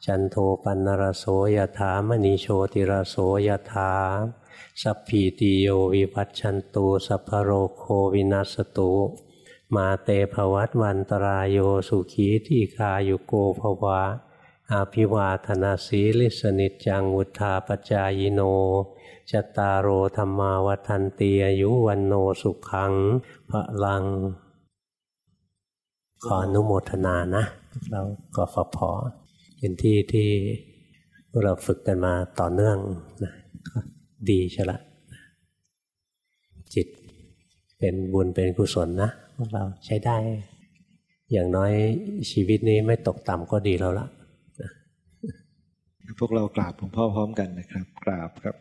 จันโทปันนรโสยถามณีโชติรโสยถาสัพพีติโยวิวัตชันตุสัพพโรโควินัสตุ มาเตภวัตวันตรายโยสุขีที่คายุโกภวะ อาภิวาธนาสีลิสนิจจังวุธาปจายโนจตารโอธรรมาวัันตีอายุวันโนสุขังพระลัง ขออนุโมทนานะ เราก็ฝพอ เป็นที่ที่เราฝึกกันมาต่อเนื่องนะดีใช่ละ จิตเป็นบุญเป็นกุศลนะพวกเราใช้ได้ อย่างน้อยชีวิตนี้ไม่ตกต่ำก็ดีแล้วละพวกเรากราบหลวงพ่อพร้อมกันนะครับ กราบครับ